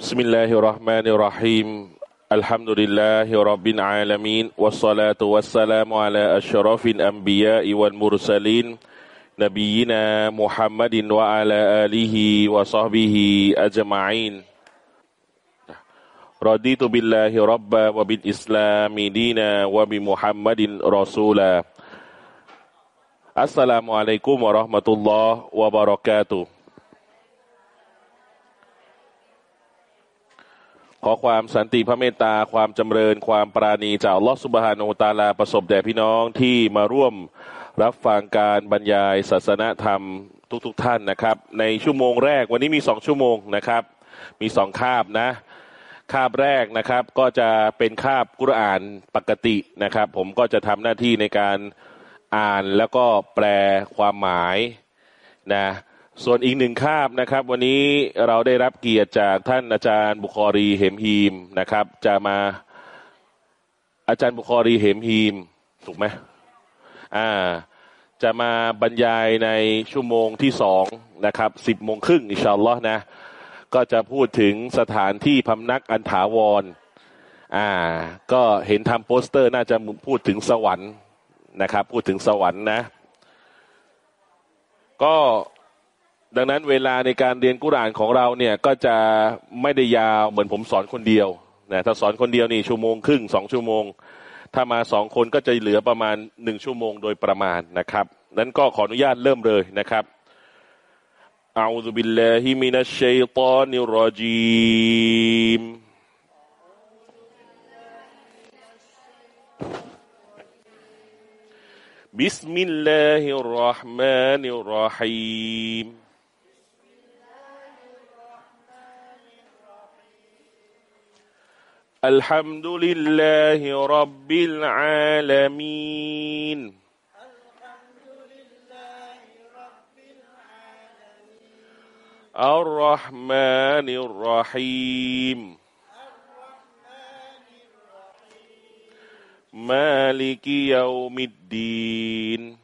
بسم الله الرحمن الرحيم الحمد لله رب العالمين والصلاة والسلام على أشرف الأنبياء والمرسلين نبينا محمد وعلى آله وصحبه أجمعين رضيت بالله ربا وبالإسلام دينا وبمحمد رسولا السلام عليكم ورحمة الله وبركاته ขอความสันติพระเมตตาความจำเริญความปราณีจากลอสุบฮานุตาลาประสบแด่พี่น้องที่มาร่วมรับฟังการบรรยายศาสนธรรมทุกๆทท่านนะครับ ในชั่วโมงแรกวันนี้มีสองชั่วโมงนะครับ มีสองคาบนะคาบแรกนะครับก็จะเป็นคาบกุรอานปกตินะครับ ผมก็จะทำหน้าที่ในการอ่านแล้วก็แปลความหมายนะ ส่วนอีกหนึ่งคาบนะครับ วันนี้เราได้รับเกียรติจากท่านอาจารย์บุคอรีเหมฮีมนะครับ จะมาอาจารย์บุคอรีเหมฮีมถูกไหมอ่า จะมาบรรยายในชั่วโมงที่สองนะครับสิบโมงครึ่ง إن شاء الله นะ ก็จะพูดถึงสถานที่พำนักอันถาวร อ่า ก็เห็นทำโปสเตอร์น่าจะพูดถึงสวรรค์นะครับ พูดถึงสวรรค์นะ ก็ ดังนั้นเวลาในการเรียนกุรานของเราเนี่ยก็จะไม่ได้ยาวเหมือนผมสอนคนเดียวนะถ้าสอนคนเดียวนี่ชั่วโมงครึ่งสองชั่วโมง ถ้ามาสองคนก็จะเหลือประมาณหนึ่งชั่วโมงโดยประมาณนะครับนั้นก็ขออนุญาตเริ่มเลยนะครับอาอุบิลลาฮิมินัชชัยตานิรจีม بسم الله الرحمن الرحيم الحمد لله رب العالمين. الرحمن الرحيم. مالك يوم الدين.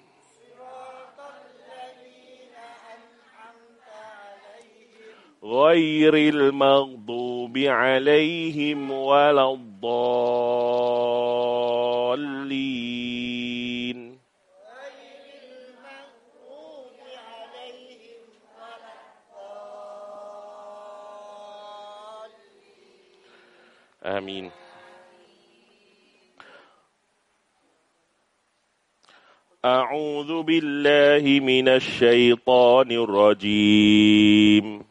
غير المغضوب عليهم ولا الضالين. آمين. أعوذ بالله من الشيطان الرجيم.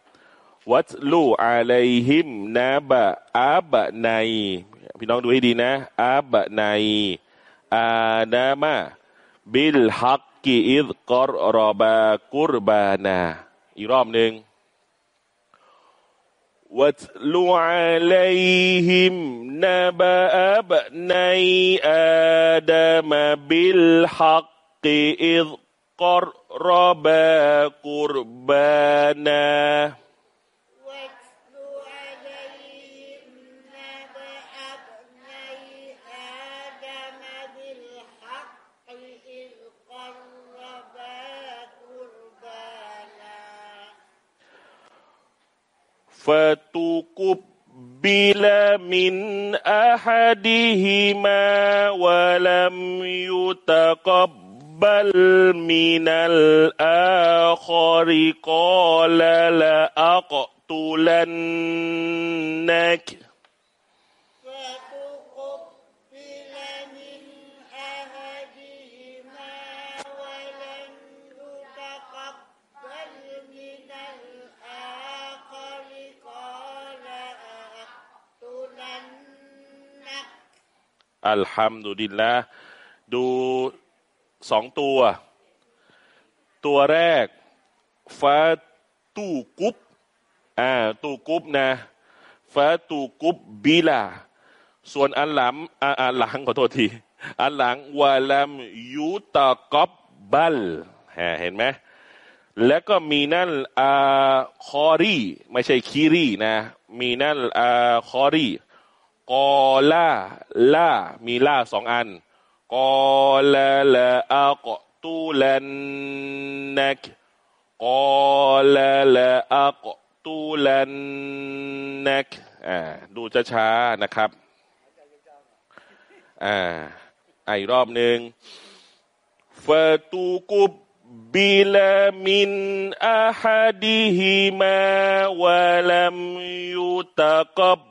วัตลูอาไลฮิมนาบะอาบะไนพี่น้องดูให้ดีนะอาบะไนอาดามะบิลฮักกีอิดกอรรบากุรบานาอีกรอบหนึ่งวัตลูอาไลฮิมนาบะอาบะไนอาดามะบิลฮักกีอิดกอรรบากุรบานา فتقبل تقبل من أحدهما ولم يتقبل من الآخر قال لأقتلنك อัลฮัมดุลิลละดูสองตัว ตัวแรกฟาตูกุบอ่าตูกุบนะฟาตูกุบบิลาส่วนอันหลังอ่าอันหลังขอโทษที อันหลังวาลัมยูตะกอบบัลฮะเห็นไหมแล้วก็มีนั่นอาคอรีไม่ใช่คีรีนะ มีนั่นอาคอรี กอล่าล่ามีล่าสองอันกอลาลาอากตูลันนักกอลาลาอากตูลันนักอ่าดูจะช้านะครับอ่าอีกรอบหนึ่งฟาตูกุบบิลามินอาฮัดิฮิมาวะลัมยุตะกับ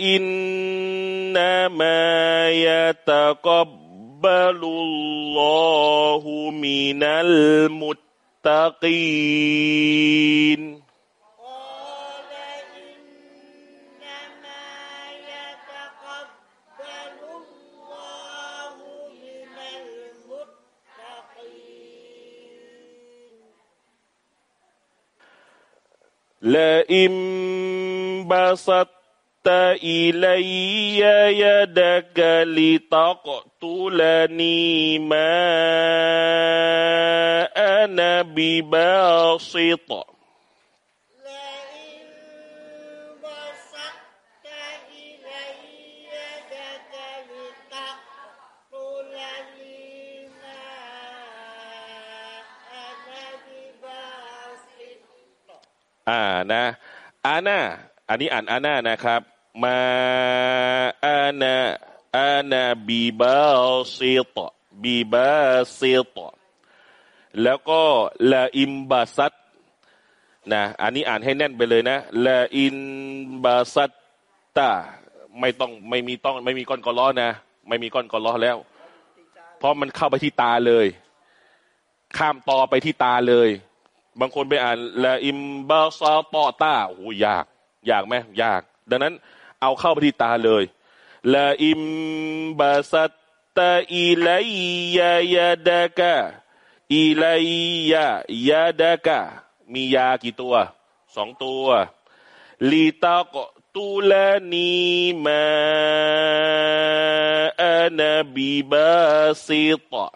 إنما يتقبل الله من المتقين. لئن بسطت إلي يدك لتقتلني ما أنا بباسط لئن بسطت อันนี้อ่าน أنا นะครับ ما أنا أنا بباسط بباسط แล้วก็ لئن بسطت นะอันนี้อ่านให้แน่นไปเลยนะ لئن بسطت ไม่ต้องไม่มีต้องไม่มี قلقلة นะ ไม่มี قلقلة แล้ว เพราะมันเข้าไปที่ตาเลย ข้ามต่อไปที่ตาเลย บางคนไปอ่านละอิมบาซาตตาโอ้ยาก ยากไหมยาก ดังนั้น เอาเข้าไปที่ตาเลยละอิมบาสตะอีไลยายาดากะอีไลยายาดากะมียากี่ตัวสองตัวลีตาโกตูลนีมาอานาบีบาซิตะ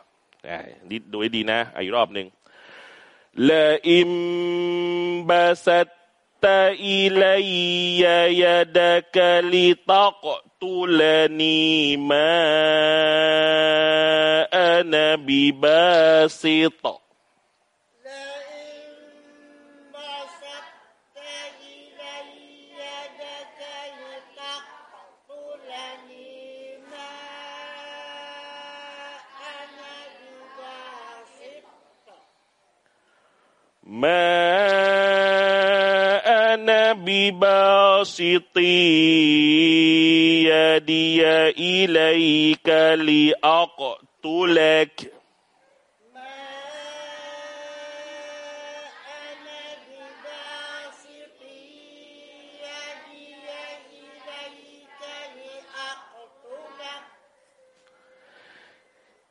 ดดูให้ดีนะอีกรอบหนึ่งละอิมบาสต إلي يدك لتقتلني ما أنا بباسط ما أنا بباسط يدي إليك لأقتلك.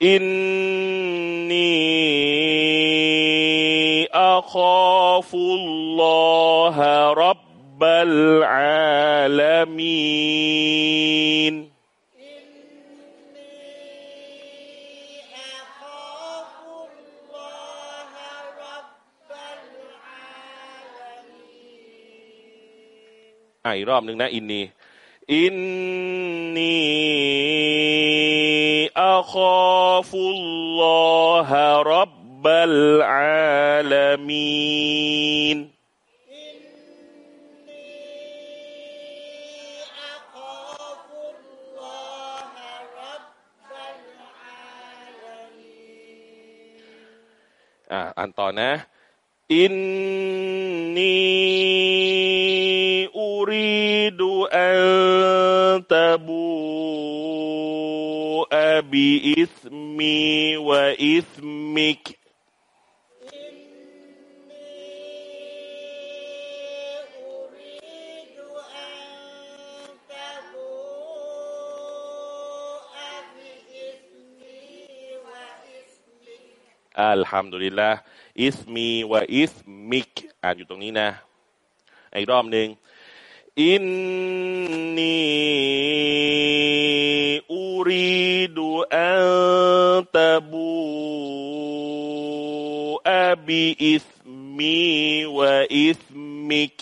إني أخاف الله العالمين إني أخاف الله رب العالمين อ่ะอีกรอบหนึ่งนะ อินนี อินนีอัคาฟุลลอฮะรับบัลอาลามีน อะอ่านต่อนะ الحمد لله إثمي وإثمك อ่านอยู่ตรงนี้นะ อีกรอบหนึ่ง إني أريد أن تبوء بإثمي وإثمك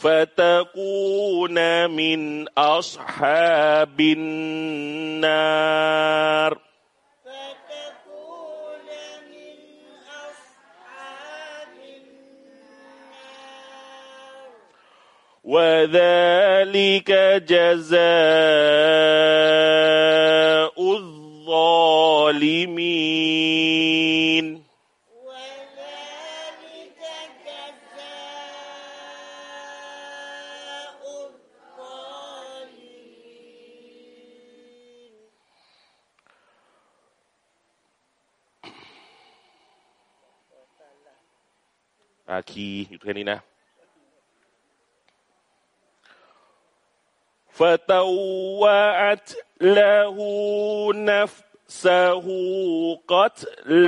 فتكون من أصحاب النار. فتكون من أصحاب النار. وذلك جزاء الظالمين. อาคีอยู่แค่นี้นะฟาตวะตละหูนัฟซะหูกัต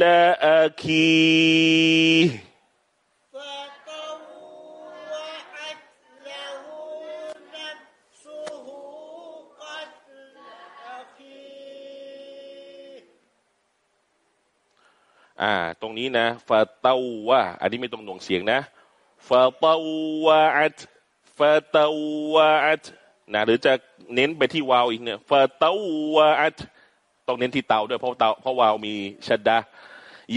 ละอาคี อ่า ตรงนี้นะฟาเตาวะอันนี้ไม่ต้องหน่วงเสียงนะฟาเตาวะอัตฟาเตาวะอัตนะหรือจะเน้นไปที่วาวอีกเนี่ยฟาเตาวะอัตต้องเน้นที่เตาด้วยเพราะเตาเพราะวาวมีชัดดา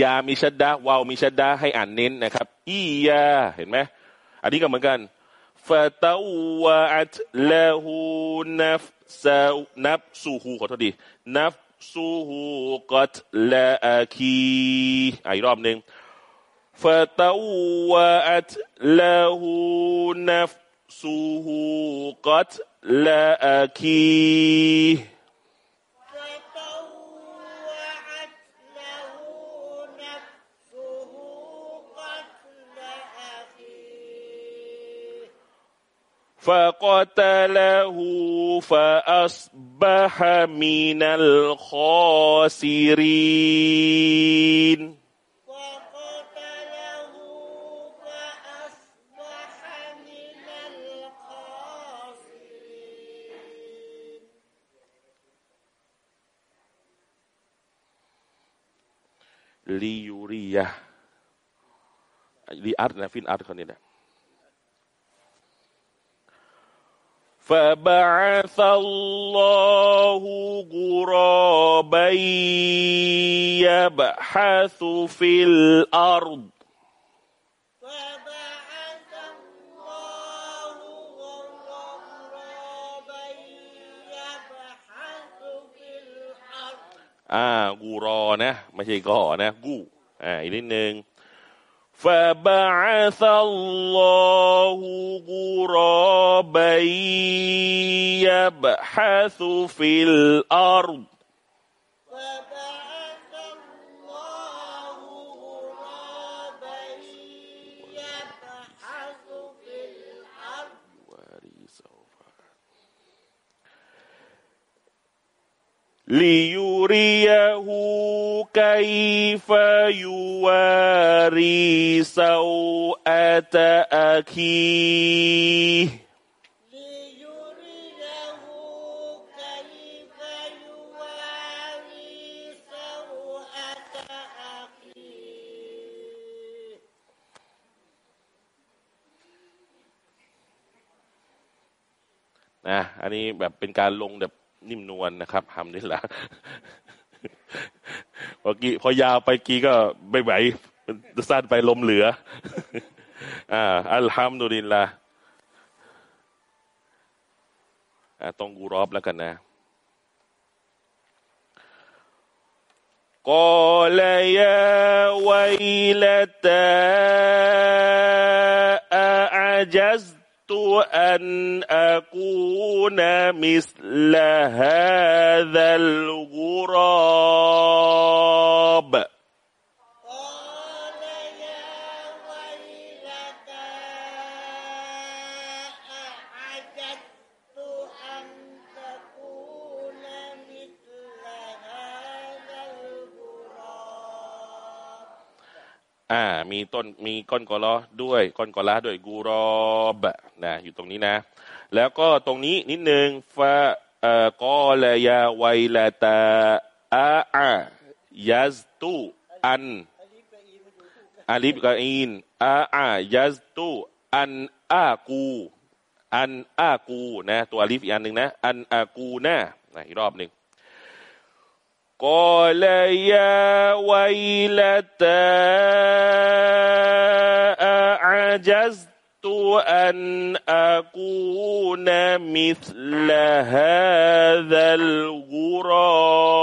ยามีชัดดาวาวมีชัดดาให้อ่านเน้นนะครับอียาเห็นไหมอันนี้ก็เหมือนกันฟาเตาวะอัตละหูนัฟซานับสูหูขอโทษดีนั ซุฮูกัตลาอาคีอีกรอบหนึ่งฟาตัวะตลาหูนัฟซุฮูกัตลาอาคี فقتله فأصبح من الخاسرين وقتله فأصبح من الخاسرين ลียูริยะลีอัดนะฟินอัดคนนี้แหละ فبعث الله غرابا يبحث في الأرض فبعث الله غرابا يبحث في الأرض อ่า กูรอนะ ไม่ใช่ก่อนะ กู อ่า อีกนิดนึง فبعث الله غرابا يبحث في الأرض. ليريه كيف يواري سوءة أخيه ليريه كيف يواري سوءة أخيه นะอันนี้แบบเป็นการลงแบบ นิ่มนวลนนะครับทำนี่แหละพอกี้พอยาวไปกีก็ไม่ไหวสั้นไปลมเหลือ อ่า อัลฮัมดุลินละอ่าต้องกูรอบแล้วกันนะกล่าวยาวัลตาอาจัส أعجزت أن أكون مثل هذا الغراب. อ่า มีต้นมีก้อนกอลอด้วยก้อนกอลาด้วยกูรอบนะอยู่ตรงนี้นะ แล้วก็ตรงนี้นิดนึงฟาเอ่อกอลยาไวลาตาอาอายัสตุอันอาลิฟกับอีนอาอายัสตุอันอากูอันอากูนะ ตัวอาลิฟอีกอันหนึ่งนะ อันอากูนะนะอีกรอบหนึ่ง قال يا ويلتى أعجزت أن أكون مثل هذا الغراب؟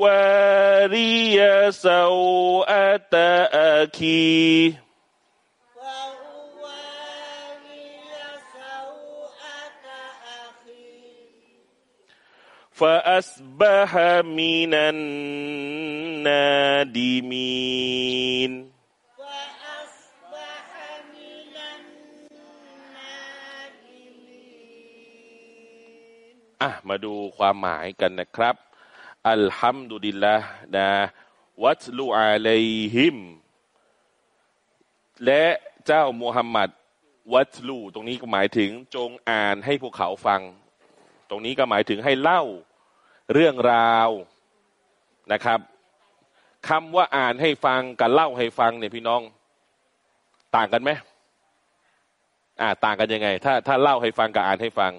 فأواري سوءة أخيه فأواري سوءة أخيه فأصبح من النادمين فأصبح من النادمين อ่ะมาดูความหมายกันนะครับ อัลฮัมดุลิลละนะวัตลูอาลัยฮิม และเจ้ามูฮัมหมัดวัตลูตรงนี้ก็หมายถึงจงอ่านให้พวกเขาฟัง ตรงนี้ก็หมายถึงให้เล่าเรื่องราวนะครับคำว่าอ่านให้ฟังกับเล่าให้ฟังเนี่ยพี่น้อง ต่างกันไหมอ่าต่างกันยังไง ถ้าถ้าเล่าให้ฟังกับอ่านให้ฟัง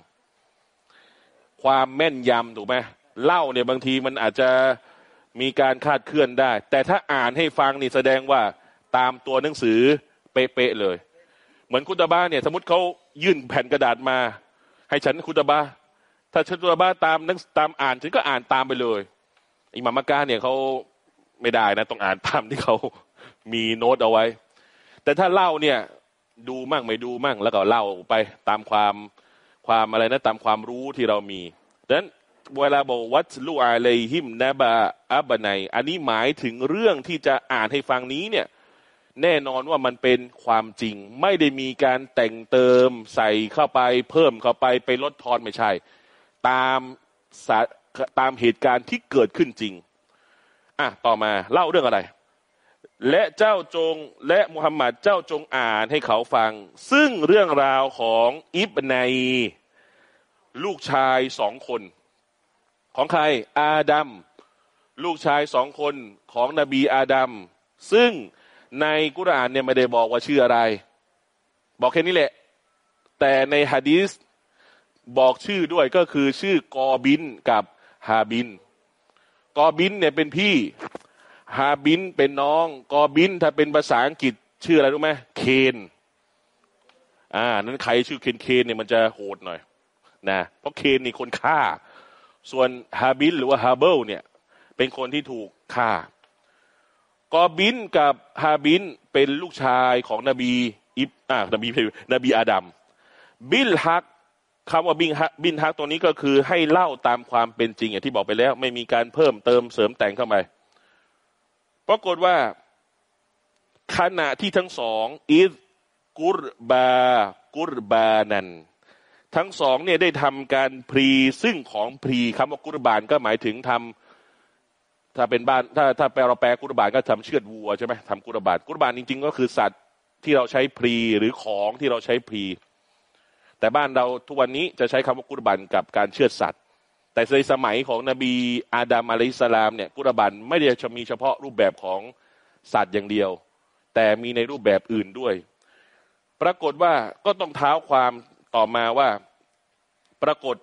ความแม่นยำถูกไหม เล่าเนี่ยบางทีมันอาจจะมีการคาดเคลื่อนได้ แต่ถ้าอ่านให้ฟังนี่แสดงว่าตามตัวหนังสือเป๊ะๆเลย เหมือนคุตบาเนี่ย สมมติเขายื่นแผ่นกระดาษมา ให้ฉันคุตบาถ้าฉันคุตบาตามนังตามอ่านฉันก็อ่านตามไปเลยอิหมามมักกะเนี่ยเขาไม่ได้นะต้องอ่านตามที่เขามีโน้ตเอาไว้ แต่ถ้าเล่าเนี่ยดูมั่งไม่ดูมั่งแล้วก็เล่าไปตามความความอะไรนะตามความรู้ที่เรามีดังนั้น เวลาบอกวัตลูอาเลหิมนะบะอับะไนอันนี้หมายถึงเรื่องที่จะอ่านให้ฟังนี้เนี่ย แน่นอนว่ามันเป็นความจริง ไม่ได้มีการแต่งเติมใส่เข้าไปเพิ่มเข้าไปไปลดทอนไม่ใช่ ตามาตามเหตุการณ์ที่เกิดขึ้นจริงอะต่อมาเล่าเรื่องอะไร และเจ้าจงและมุฮัมมัดเจ้าจงอ่านให้เขาฟัง ซึ่งเรื่องราวของอิบไนลูกชายสองคน ของใครอาดัมลูกชายสองคนของนบีอาดัมซึ่งในกุรอานเนี่ยไม่ได้บอกว่าชื่ออะไร บอกแค่นี้แหละ แต่ในฮะดีษบอกชื่อด้วยก็คือชื่อกอบินกับฮาบิน กอบินเนี่ยเป็นพี่ฮาบินเป็นน้อง กอบินถ้าเป็นภาษาอังกฤษชื่ออะไรรู้ไหมเคนอ่านั้นใครชื่อเคนเคนเนี่ยมันจะโหดหน่อยนะเพราะเคนนี่คนฆ่า ส่วนฮาบินหรือว่าฮาเบิลเนี่ย เป็นคนที่ถูกฆ่ากอบินกับฮาบินเป็นลูกชายของนบีอิบอ่านบีนบีอาดัมบิลฮักคำว่าบินฮักบินฮักตัวนี้ก็คือให้เล่าตามความเป็นจริงอย่างที่บอกไปแล้ว ไม่มีการเพิ่มเติมเสริมแต่งเข้าไปปรากฏว่าขณะที่ทั้งสองอิสกุรบา กุรบานัน ทั้งสองเนี่ยได้ทำการพรีซึ่งของพรีคำว่ากุรบานก็หมายถึงทำถ้าเป็นบ้านถ้าถ้าแปลเราแปลกุรบานก็ทำเชือดวัวใช่ไหมทำกุรบานกุรบานจริง ๆ ก็คือสัตว์ที่เราใช้พรีหรือของที่เราใช้พรี แต่บ้านเราทุกวันนี้จะใช้คำว่ากุรบานกับการเชือดสัตว์ แต่ในสมัยของนบีอาดัมอะลัยสลามเนี่ยกุรบานไม่ได้จะมีเฉพาะรูปแบบของสัตว์อย่างเดียว แต่มีในรูปแบบอื่นด้วย ปรากฏว่าก็ต้องเท้าความต่อมาว่า ปรากฏ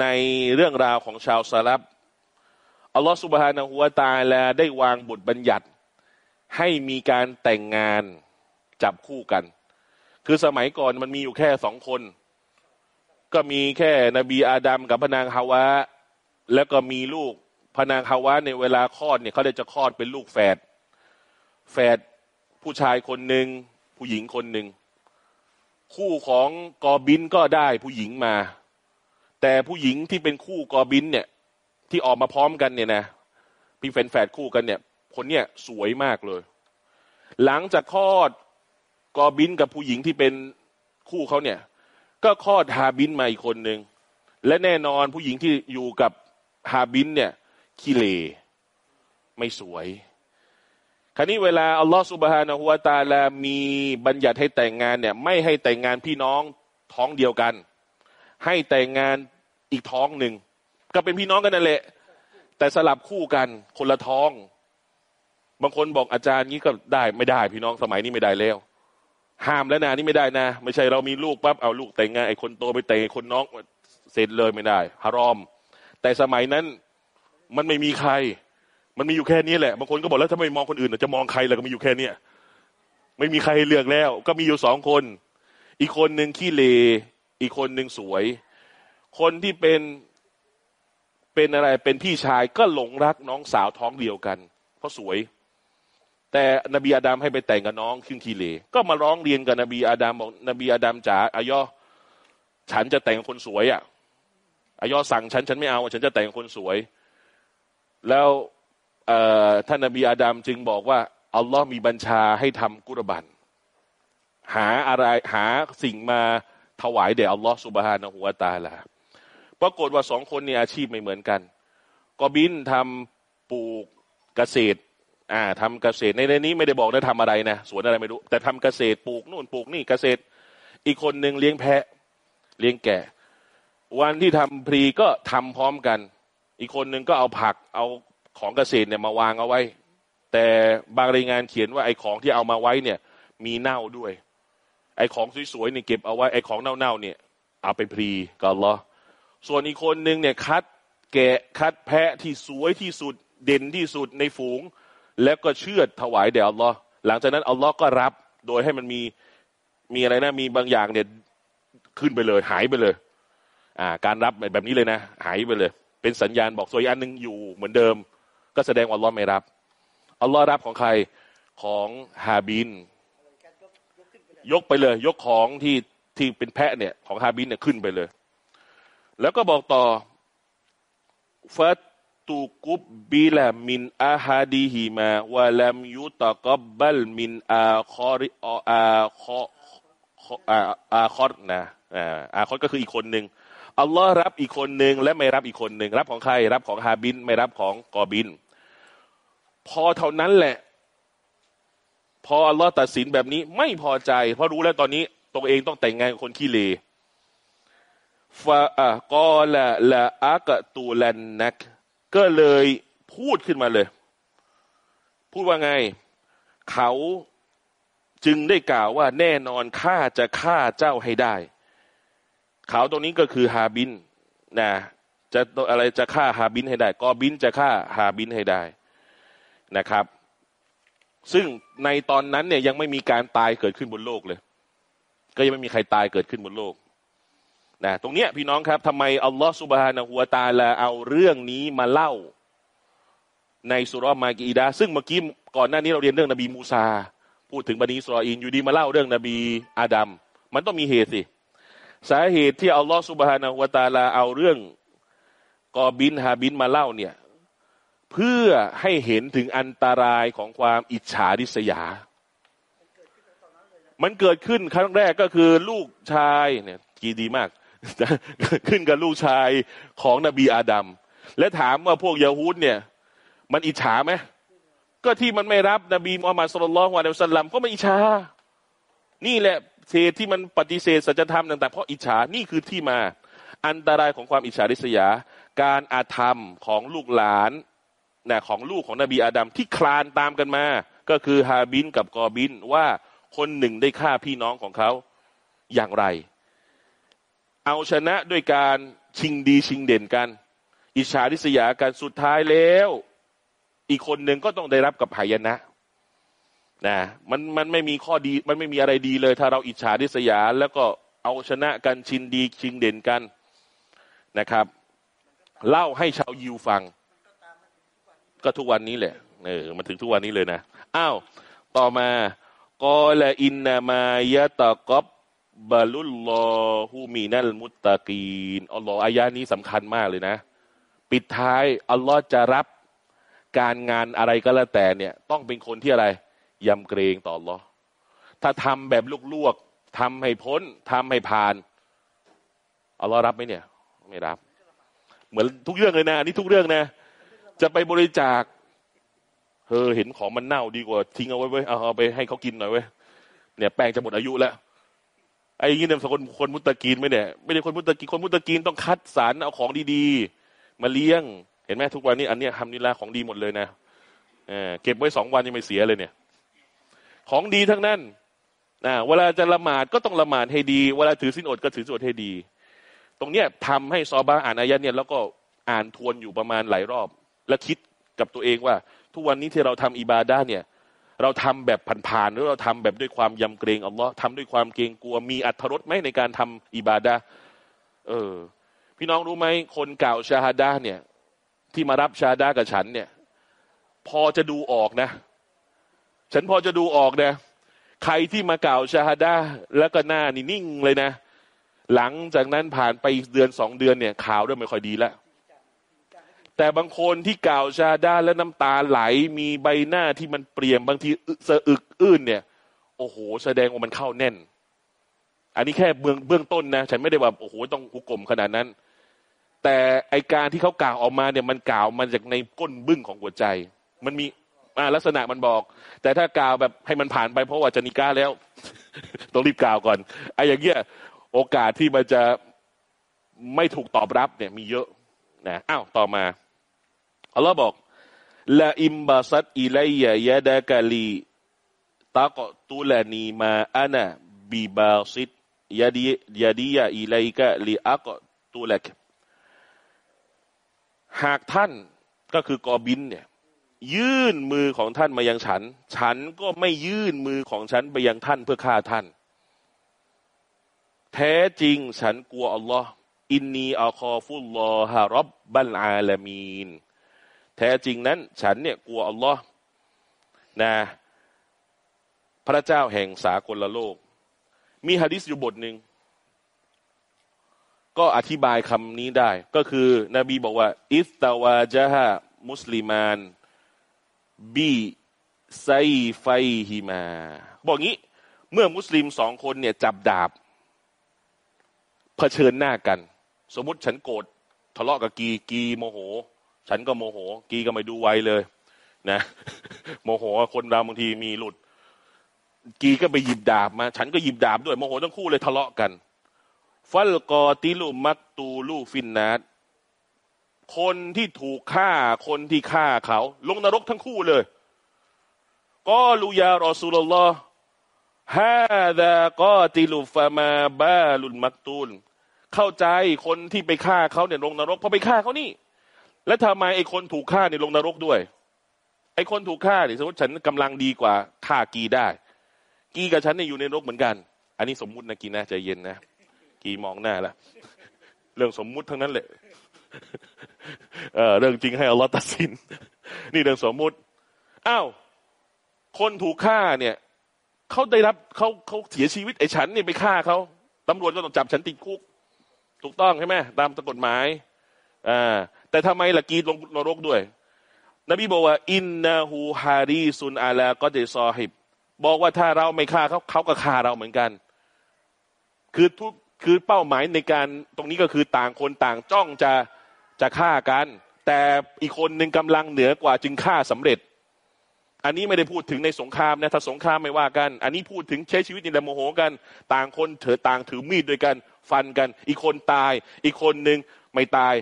ในเรื่องราวของชาวซาลับอัลลอฮฺสุบฮานะฮุวาตาลาได้วางบทบัญญัติ ให้มีการแต่งงานจับคู่กัน คือสมัยก่อนมันมีอยู่แค่สองคน ก็มีแค่นบีอาดัมกับพนางฮาวะ แล้วก็มีลูกพนางฮาวะในเวลาคลอดเนี่ยเขาเลยจะคลอดเป็นลูกแฝดแฝดผู้ชายคนหนึ่งผู้หญิงคนหนึ่งคู่ของกอบินก็ได้ผู้หญิงมา แต่ผู้หญิงที่เป็นคู่กอบินเนี่ย ที่ออกมาพร้อมกันเนี่ยนะพี่แฟนแฝดคู่กันเนี่ย คนเนี่ยสวยมากเลย หลังจากคลอดกอบินกับผู้หญิงที่เป็นคู่เขาเนี่ย ก็คลอดฮาบินมาอีกคนหนึ่งและแน่นอนผู้หญิงที่อยู่กับฮาบินเนี่ยขี้เลไม่สวย คราวนี้เวลาอัลลอฮฺสุบฮานะฮุวาตาลามีบัญญัติให้แต่งงานเนี่ย ไม่ให้แต่งงานพี่น้องท้องเดียวกัน ให้แต่งงานอีกท้องหนึ่งก็เป็นพี่น้องกันนั่นแหละ แต่สลับคู่กันคนละท้อง บางคนบอกอาจารย์นี้ก็ได้ไม่ได้ พี่น้องสมัยนี้ไม่ได้แล้ว ห้ามแล้วนะนี่ไม่ได้นะ ไม่ใช่เรามีลูกปั๊บเอาลูกแต่งงานไอ้คนโตไปแต่งไอ้คนน้องเสร็จเลยไม่ได้ฮารอม แต่สมัยนั้นมันไม่มีใคร มันมีอยู่แค่นี้แหละบางคนก็บอกแล้วถ้าไม่มองคนอื่นจะมองใครล่ะก็มีอยู่แค่เนี้ยไม่มีใครเลือกแล้ว ก็มีอยู่สองคน อีกคนหนึ่งขี้เล อีกคนหนึ่งสวย คนที่เป็นเป็นอะไรเป็นพี่ชายก็หลงรักน้องสาวท้องเดียวกัน เพราะสวย แต่นบีอาดัมให้ไปแต่งกับน้องขึ้นคีเล ก็มาร้องเรียนกับนบีอาดัมบอกนบีอาดัมจ๋าอายอฉันจะแต่งคนสวยอะอายอสั่งฉันฉันไม่เอา ฉันจะแต่งคนสวย แล้วท่านนบีอาดัมจึงบอกว่าอัลลอฮ์มีบัญชาให้ทำกุรบัน หาอะไรหาสิ่งมา ถวายแด่อัลลอฮ์สุบฮานะหัวตาละปรากฏว่าสองคนนี้อาชีพไม่เหมือนกันกบินทำปลูกเกษตรอ่าทำเกษตรในในนี้ไม่ได้บอกได้ทำอะไรนะสวนอะไรไม่รู้ แต่ทำเกษตรปลูกนู่นปลูกนี่เกษตร อีกคนหนึ่งเลี้ยงแพะเลี้ยงแกะ วันที่ทำพรีก็ทำพร้อมกัน อีกคนหนึ่งก็เอาผักเอาของเกษตรเนี่ยมาวางเอาไว้ แต่บางรายงานเขียนว่าไอ้ของที่เอามาไว้เนี่ย มีเน่าด้วย ไอ้ของสวยๆเนี่ยเก็บเอาไว้ไอ้ของเน่าๆเนี่ยเอาไปพรีก็รอส่วนอีกคนหนึ่งเนี่ยคัดแกะคัดแพะที่สวยที่สุดเด่นที่สุดในฝูง แล้วก็เชื่อถวายแด่อัลลอฮ์หลังจากนั้นอัลลอฮ์ก็รับโดยให้มันมีมีอะไรนะมีบางอย่างเนี่ยขึ้นไปเลย หายไปเลย อ่า การรับแบบนี้เลยนะ หายไปเลย เป็นสัญญาณบอกส่วนอันหนึ่งอยู่เหมือนเดิม ก็แสดงว่าอัลลอฮ์ไม่รับอัลลอฮ์รับของใครของฮาบิน ยกไปเลย ยกของที่ที่เป็นแพะเนี่ย ของฮาบินเนี่ยขึ้นไปเลย แล้วก็บอกต่อฟัตตูกุบบิลามินอาฮาดีฮิมาวะลัมยุตะกับบัลมินอาคอริอาคออาอาคอรนะอาคอรก็คืออีกคนหนึ่งอัลลอฮ์รับอีกคนหนึ่งและไม่รับอีกคนหนึ่งรับของใครรับของฮาบิน ไม่รับของกอบิน พอเท่านั้นแหละ พออัลลอฮ์ตัดสินแบบนี้ไม่พอใจ เพราะรู้แล้วตอนนี้ตัวเองต้องแต่งงานกับคนขี้เลฟาอะกอละละอากตูลันนัก ก็เลยพูดขึ้นมาเลย พูดว่าไง เขาจึงได้กล่าวว่าแน่นอนข้าจะฆ่าเจ้าให้ได้ เขาตรงนี้ก็คือฮาบินนะจะอะไรจะฆ่าฮาบินให้ได้ กอบินจะฆ่าฮาบินให้ได้นะครับ ซึ่งในตอนนั้นเนี่ยยังไม่มีการตายเกิดขึ้นบนโลกเลย ก็ยังไม่มีใครตายเกิดขึ้นบนโลกนะตรงเนี้ยพี่น้องครับทำไมอัลลอฮฺสุบฮานะฮัวตาลาเอาเรื่องนี้มาเล่า ในสุรมากีดา ซึ่งเมื่อกี้ก่อนหน้านี้เราเรียนเรื่องนบีมูซา พูดถึงบันิอิสราเอลอยู่ดีมาเล่าเรื่องนบีอาดัมมันต้องมีเหตุสิ สาเหตุที่อัลลอฮฺสุบฮานาหัวตาลาเอาเรื่องกอบินฮาบินมาเล่าเนี่ย เพื่อให้เห็นถึงอันตรายของความอิจฉาริษยา มันเกิดขึ้นครั้งแรกก็คือลูกชายเนี่ยกีดีมาก ขึ้นกับลูกชายของนบีอาดัมและถามว่าพวกยาฮูดเนี่ย มันอิจฉาไหมก็ที่มันไม่รับนบีมุฮัมมัดสุลลัลฮวาเลวสัลลัมก็ไม่อิจฉานี่แหละเศษที่มันปฏิเสธสัจธรรมต่างๆ เพราะอิจฉานี่คือที่มา อันตรายของความอิจฉาริษยา การอาธรรมของลูกหลาน นะของลูกของนบีอาดัมที่คลานตามกันมา ก็คือฮาบินกับกอบินว่าคนหนึ่งได้ฆ่าพี่น้องของเขาอย่างไร เอาชนะด้วยการชิงดีชิงเด่นกัน อิจฉาริษยากันสุดท้ายแล้ว อีกคนหนึ่งก็ต้องได้รับกับหายนะนะมันมันไม่มีข้อดีมันไม่มีอะไรดีเลย ถ้าเราอิจฉาริษยา แล้วก็เอาชนะกันชินดีชิงเด่นกันนะครับ เล่าให้ชาวยิวฟัง ก็ทุกวันนี้แหละเออมันถึงทุกวันนี้เลยนะอ้าวต่อมากอลอินนามายะตะกอบบาลุลลอฮูมีนัลมุตตะกีนอัลลอฮ์อายานี้สำคัญมากเลยนะ ปิดท้ายอัลลอฮ์จะรับการงานอะไรก็แล้วแต่เนี่ย ต้องเป็นคนที่อะไรยำเกรงต่ออัลลอฮ์ถ้าทำแบบลวกๆทำให้พ้นทำให้ผ่านอัลลอฮ์รับไหมเนี่ย ไม่รับ เหมือนทุกเรื่องเลยนะอันนี้ทุกเรื่องนะ จะไปบริจาคเออเห็นของมันเน่าดีกว่าทิ้งเอาไว้ไว้เอาเอาไปให้เขากินหน่อยเว้ยเนี่ยแป้งจะหมดอายุแล้วไอ้ยี่เนี่ยคนคนมุตตะกีนไหมเนี่ยไม่ได้คนมุตตะกีนคนมุตตะกีนต้องคัดสรรเอาของดีๆ มาเลี้ยง เห็นไหมทุกวันนี้อันเนี้ยทำนิลาของดีหมดเลยนะเออเก็บไว้สองวันยังไม่เสียเลยเนี่ย ของดีทั้งนั้นนะเวลาจะละหมาดก็ต้องละหมาดให้ดี เวลาถือสินอดก็ถือสินอดให้ดี ตรงเนี้ยทำให้ซอบ้าอ่านอายะเนี่ยแล้วก็อ่านทวนอยู่ประมาณหลายรอบ แล้วคิดกับตัวเองว่า ทุกวันนี้ที่เราทำอิบาดาเนี่ย เราทำแบบผ่านๆหรือเราทำแบบด้วยความยำเกรงอัลลอฮ์ทำด้วยความเกรงกลัวมีอัตรสไหมในการทำอิบาดาเออ พี่น้องรู้ไหมคนกล่าวชาฮาดาเนี่ย ที่มารับชาฮาดากับฉันเนี่ย พอจะดูออกนะ ฉันพอจะดูออกนะใครที่มากล่าวชาฮาดาแล้วก็หน้านี่นิ่งเลยนะ หลังจากนั้นผ่านไปเดือนสองเดือนเนี่ยข่าวเริ่มไม่ค่อยดีแล้ว แต่บางคนที่กล่าวชาฮาดาแล้วน้ำตาไหลมีใบหน้าที่มันเปลี่ยมบางทีอึสะอึกอื้นเนี่ย โอ้โห แสดงว่ามันเข้าแน่น อันนี้แค่เบื้องเบื้องต้นนะ ฉันไม่ได้แบบโอ้โหต้องหุกกลมขนาดนั้น แต่ไอการที่เขากล่าวออกมาเนี่ยมันกล่าวมาจากในก้นบึ้งของหัวใจ มันมีอ่าลักษณะมันบอก แต่ถ้ากล่าวแบบให้มันผ่านไปเพราะว่าจะนิก้าแล้วต้องรีบกล่าวก่อนไออย่างเงี้ยโอกาสที่มันจะไม่ถูกตอบรับเนี่ยมีเยอะนะอ้าวต่อมา อัลลอฮ์บอกละอิมบาซัตอิไลยยะดะกะลีตากตุลานีมาอานะบิบาซิตยะดียะดียะอิไลกะลีอักตุลักหากท่านก็คือกอบินเนี่ยยื่นมือของท่านมายังฉัน ฉันก็ไม่ยื่นมือของฉันไปยังท่านเพื่อฆ่าท่าน แท้จริงฉันกลัวอัลลอฮ์อินนีอัลคอฟุลลอฮะรับบัลอาลามีน แท้จริงนั้น ฉันเนี่ยกลัวอัลลอฮ์นะพระเจ้าแห่งสากลโลก มีฮะดิษอยู่บทหนึ่งก็อธิบายคำนี้ได้ ก็คือนบีบอกว่า إذا تواجه المسلمان بسيفيهما บอกงี้ เมื่อมุสลิมสองคนเนี่ยจับดาบเผชิญหน้ากัน สมมติฉันโกรธทะเลาะกับกีกีโมโห ฉันก็โมโห กีก็ไม่ดูไวเลย นะ โมโหคนเราบางทีมีหลุด กีก็ไปหยิบดาบมา ฉันก็หยิบดาบด้วยโมโหทั้งคู่เลยทะเลาะกัน ฟัลกอติลุมักตูลูฟินนัดคนที่ถูกฆ่าคนที่ฆ่าเขา ลงนรกทั้งคู่เลยก็ลูยารอซูลลอฮ์ฮาดากอติลุฟามาบาลุนมักตูนเข้าใจคนที่ไปฆ่าเขาเนี่ยลงนรกเพราะไปฆ่าเขานี่ แล้วทำไมไอ้คนถูกฆ่าเนี่ยลงนรกด้วย ไอ้คนถูกฆ่าเนี่ยสมมติฉันกำลังดีกว่าฆ่ากีได้ กีกับฉันเนี่ยอยู่ในนรกเหมือนกัน อันนี้สมมุตินะกีนะใจเย็นนะกีมองหน้าล้วเรื่องสมมุติทั้งนั้นแหละเออเรื่องจริงให้อัลลอฮ์ตัดสิน นี่เรื่องสมมุติอ้าวคนถูกฆ่าเนี่ยเขาได้รับเขาเขาเสียชีวิตไอ้ฉันเนี่ยไปฆ่าเขาตำรวจก็ต้องจับฉันติดคุก ถูกต้องใช่ไหมตามกฎหมายอ่า แต่ทำไมละกีลงนรกด้วย นบีบอกว่า อินนาหูฮารีซุนอาลาก็เดซอฮิบ บอกว่าถ้าเราไม่ฆ่าเขาเขาก็ฆ่าเราเหมือนกัน คือทุกคือเป้าหมายในการตรงนี้ก็คือต่างคนต่างจ้องจะจะฆ่ากัน แต่อีกคนหนึ่งกำลังเหนือกว่าจึงฆ่าสำเร็จ อันนี้ไม่ได้พูดถึงในสงครามนะถ้าสงครามไม่ว่ากัน อันนี้พูดถึงใช้ชีวิตในโมโหกัน ต่างคนเถอต่างถือมีดด้วยกัน ฟันกัน อีกคนตาย อีกคนหนึ่งไม่ตาย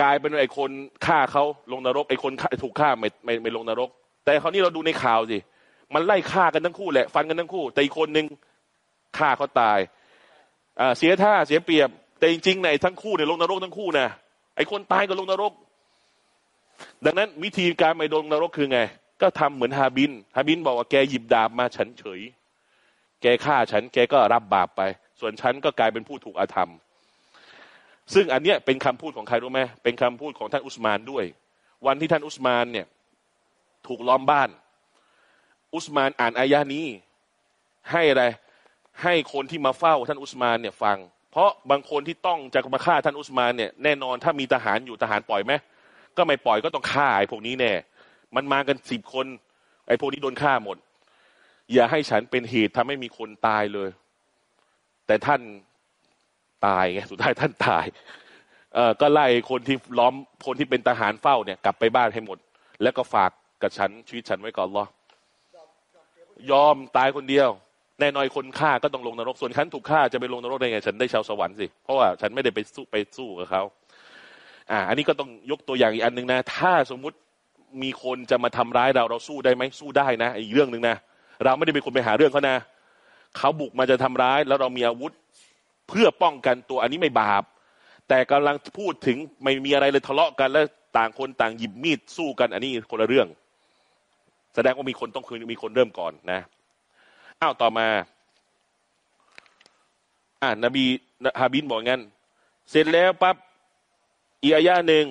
กลายเป็นไอ้คนฆ่าเขาลงนรกไอ้คนถูกฆ่าไม่ไม่ไม่ลงนรก แต่คราวนี้เราดูในข่าวสิมันไล่ฆ่ากันทั้งคู่แหละฟันกันทั้งคู่ แต่อีกคนหนึ่งฆ่าเขาตายเสียท่าเสียเปรียบ แต่จริงๆในทั้งคู่เนี่ยลงนรกทั้งคู่นะไอ้คนตายก็ลงนรก ดังนั้นวิธีการไม่โดนนรกคือไง ก็ทำเหมือนฮาบินฮาบินบอกว่าแกหยิบดาบมาฉันเฉย แกฆ่าฉัน แกก็รับบาปไป ส่วนฉันก็กลายเป็นผู้ถูกอาธรรม ซึ่งอันเนี้ยเป็นคำพูดของใครรู้ไหมเป็นคำพูดของท่านอุสมานด้วย วันที่ท่านอุสมานเนี่ยถูกล้อมบ้าน อุสมานอ่านอายานี้ ให้อะไรให้คนที่มาเฝ้าท่านอุสมานเนี่ยฟัง เพราะบางคนที่ต้องจะมาฆ่าท่านอุสมานเนี่ยแน่นอนถ้ามีทหารอยู่ทหารปล่อยไหมก็ไม่ปล่อยก็ต้องฆ่าไอ้พวกนี้แน่มันมากันสิบคนไอ้พวกนี้โดนฆ่าหมด อย่าให้ฉันเป็นเหตุทำให้มีคนตายเลย แต่ท่าน ตายไงสุดท้ายท่านตายเออก็ไล่คนที่ล้อมคนที่เป็นทหารเฝ้าเนี่ยกลับไปบ้านให้หมด แล้วก็ฝากกับฉันชีวิตฉันไว้ก่อนรอยอมตายคนเดียว แน่นอนคนฆ่าก็ต้องลงนรกส่วนฉันถูกฆ่าจะไปลงนรกได้ไง ฉันได้ชาวสวรรค์สิเพราะว่าฉันไม่ได้ไปสู้ไปสู้กับเขาอ่า อันนี้ก็ต้องยกตัวอย่างอีกอันหนึ่งนะ ถ้าสมมุติมีคนจะมาทำร้ายเราเราสู้ได้ไหมสู้ได้นะอีกเรื่องหนึ่งนะเราไม่ได้เป็นคนไปหาเรื่องเขานะเขาบุกมาจะทำร้าย แล้วเรามีอาวุธ เพื่อป้องกันตัวอันนี้ไม่บาป แต่กำลังพูดถึงไม่มีอะไรเลยทะเลาะกันแล้วต่างคนต่างหยิบมีดสู้กัน อันนี้คนละเรื่อง แสดงว่ามีคนต้องคือมีคนเริ่มก่อนนะอ้าวต่อมา อ่านบีฮาบินบอกงั้น เสร็จแล้วปั๊บอีอายาหนึ่ง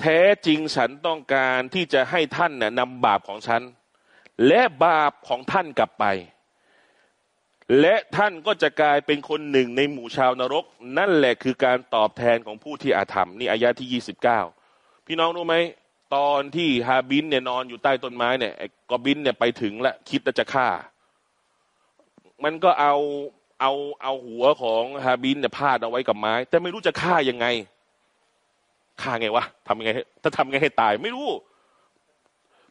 แท้จริงฉันต้องการที่จะให้ท่านน่ะนำบาปของฉัน และบาปของท่านกลับไป และท่านก็จะกลายเป็นคนหนึ่งในหมู่ชาวนรก นั่นแหละคือการตอบแทนของผู้ที่อาธรรมนี่อายาที่ยี่สิบเก้าพี่น้องรู้ไหมตอนที่ฮาบินเนี่ยนอนอยู่ใต้ต้นไม้เนี่ยกอบินเนี่ยไปถึงแล้วคิดจะฆ่า มันก็เอาเอาเอาหัวของฮาบินเนี่ยพาดเอาไว้กับไม้ แต่ไม่รู้จะฆ่ายังไงฆ่าไงวะทำยังไงถ้าทำไงให้ตายไม่รู้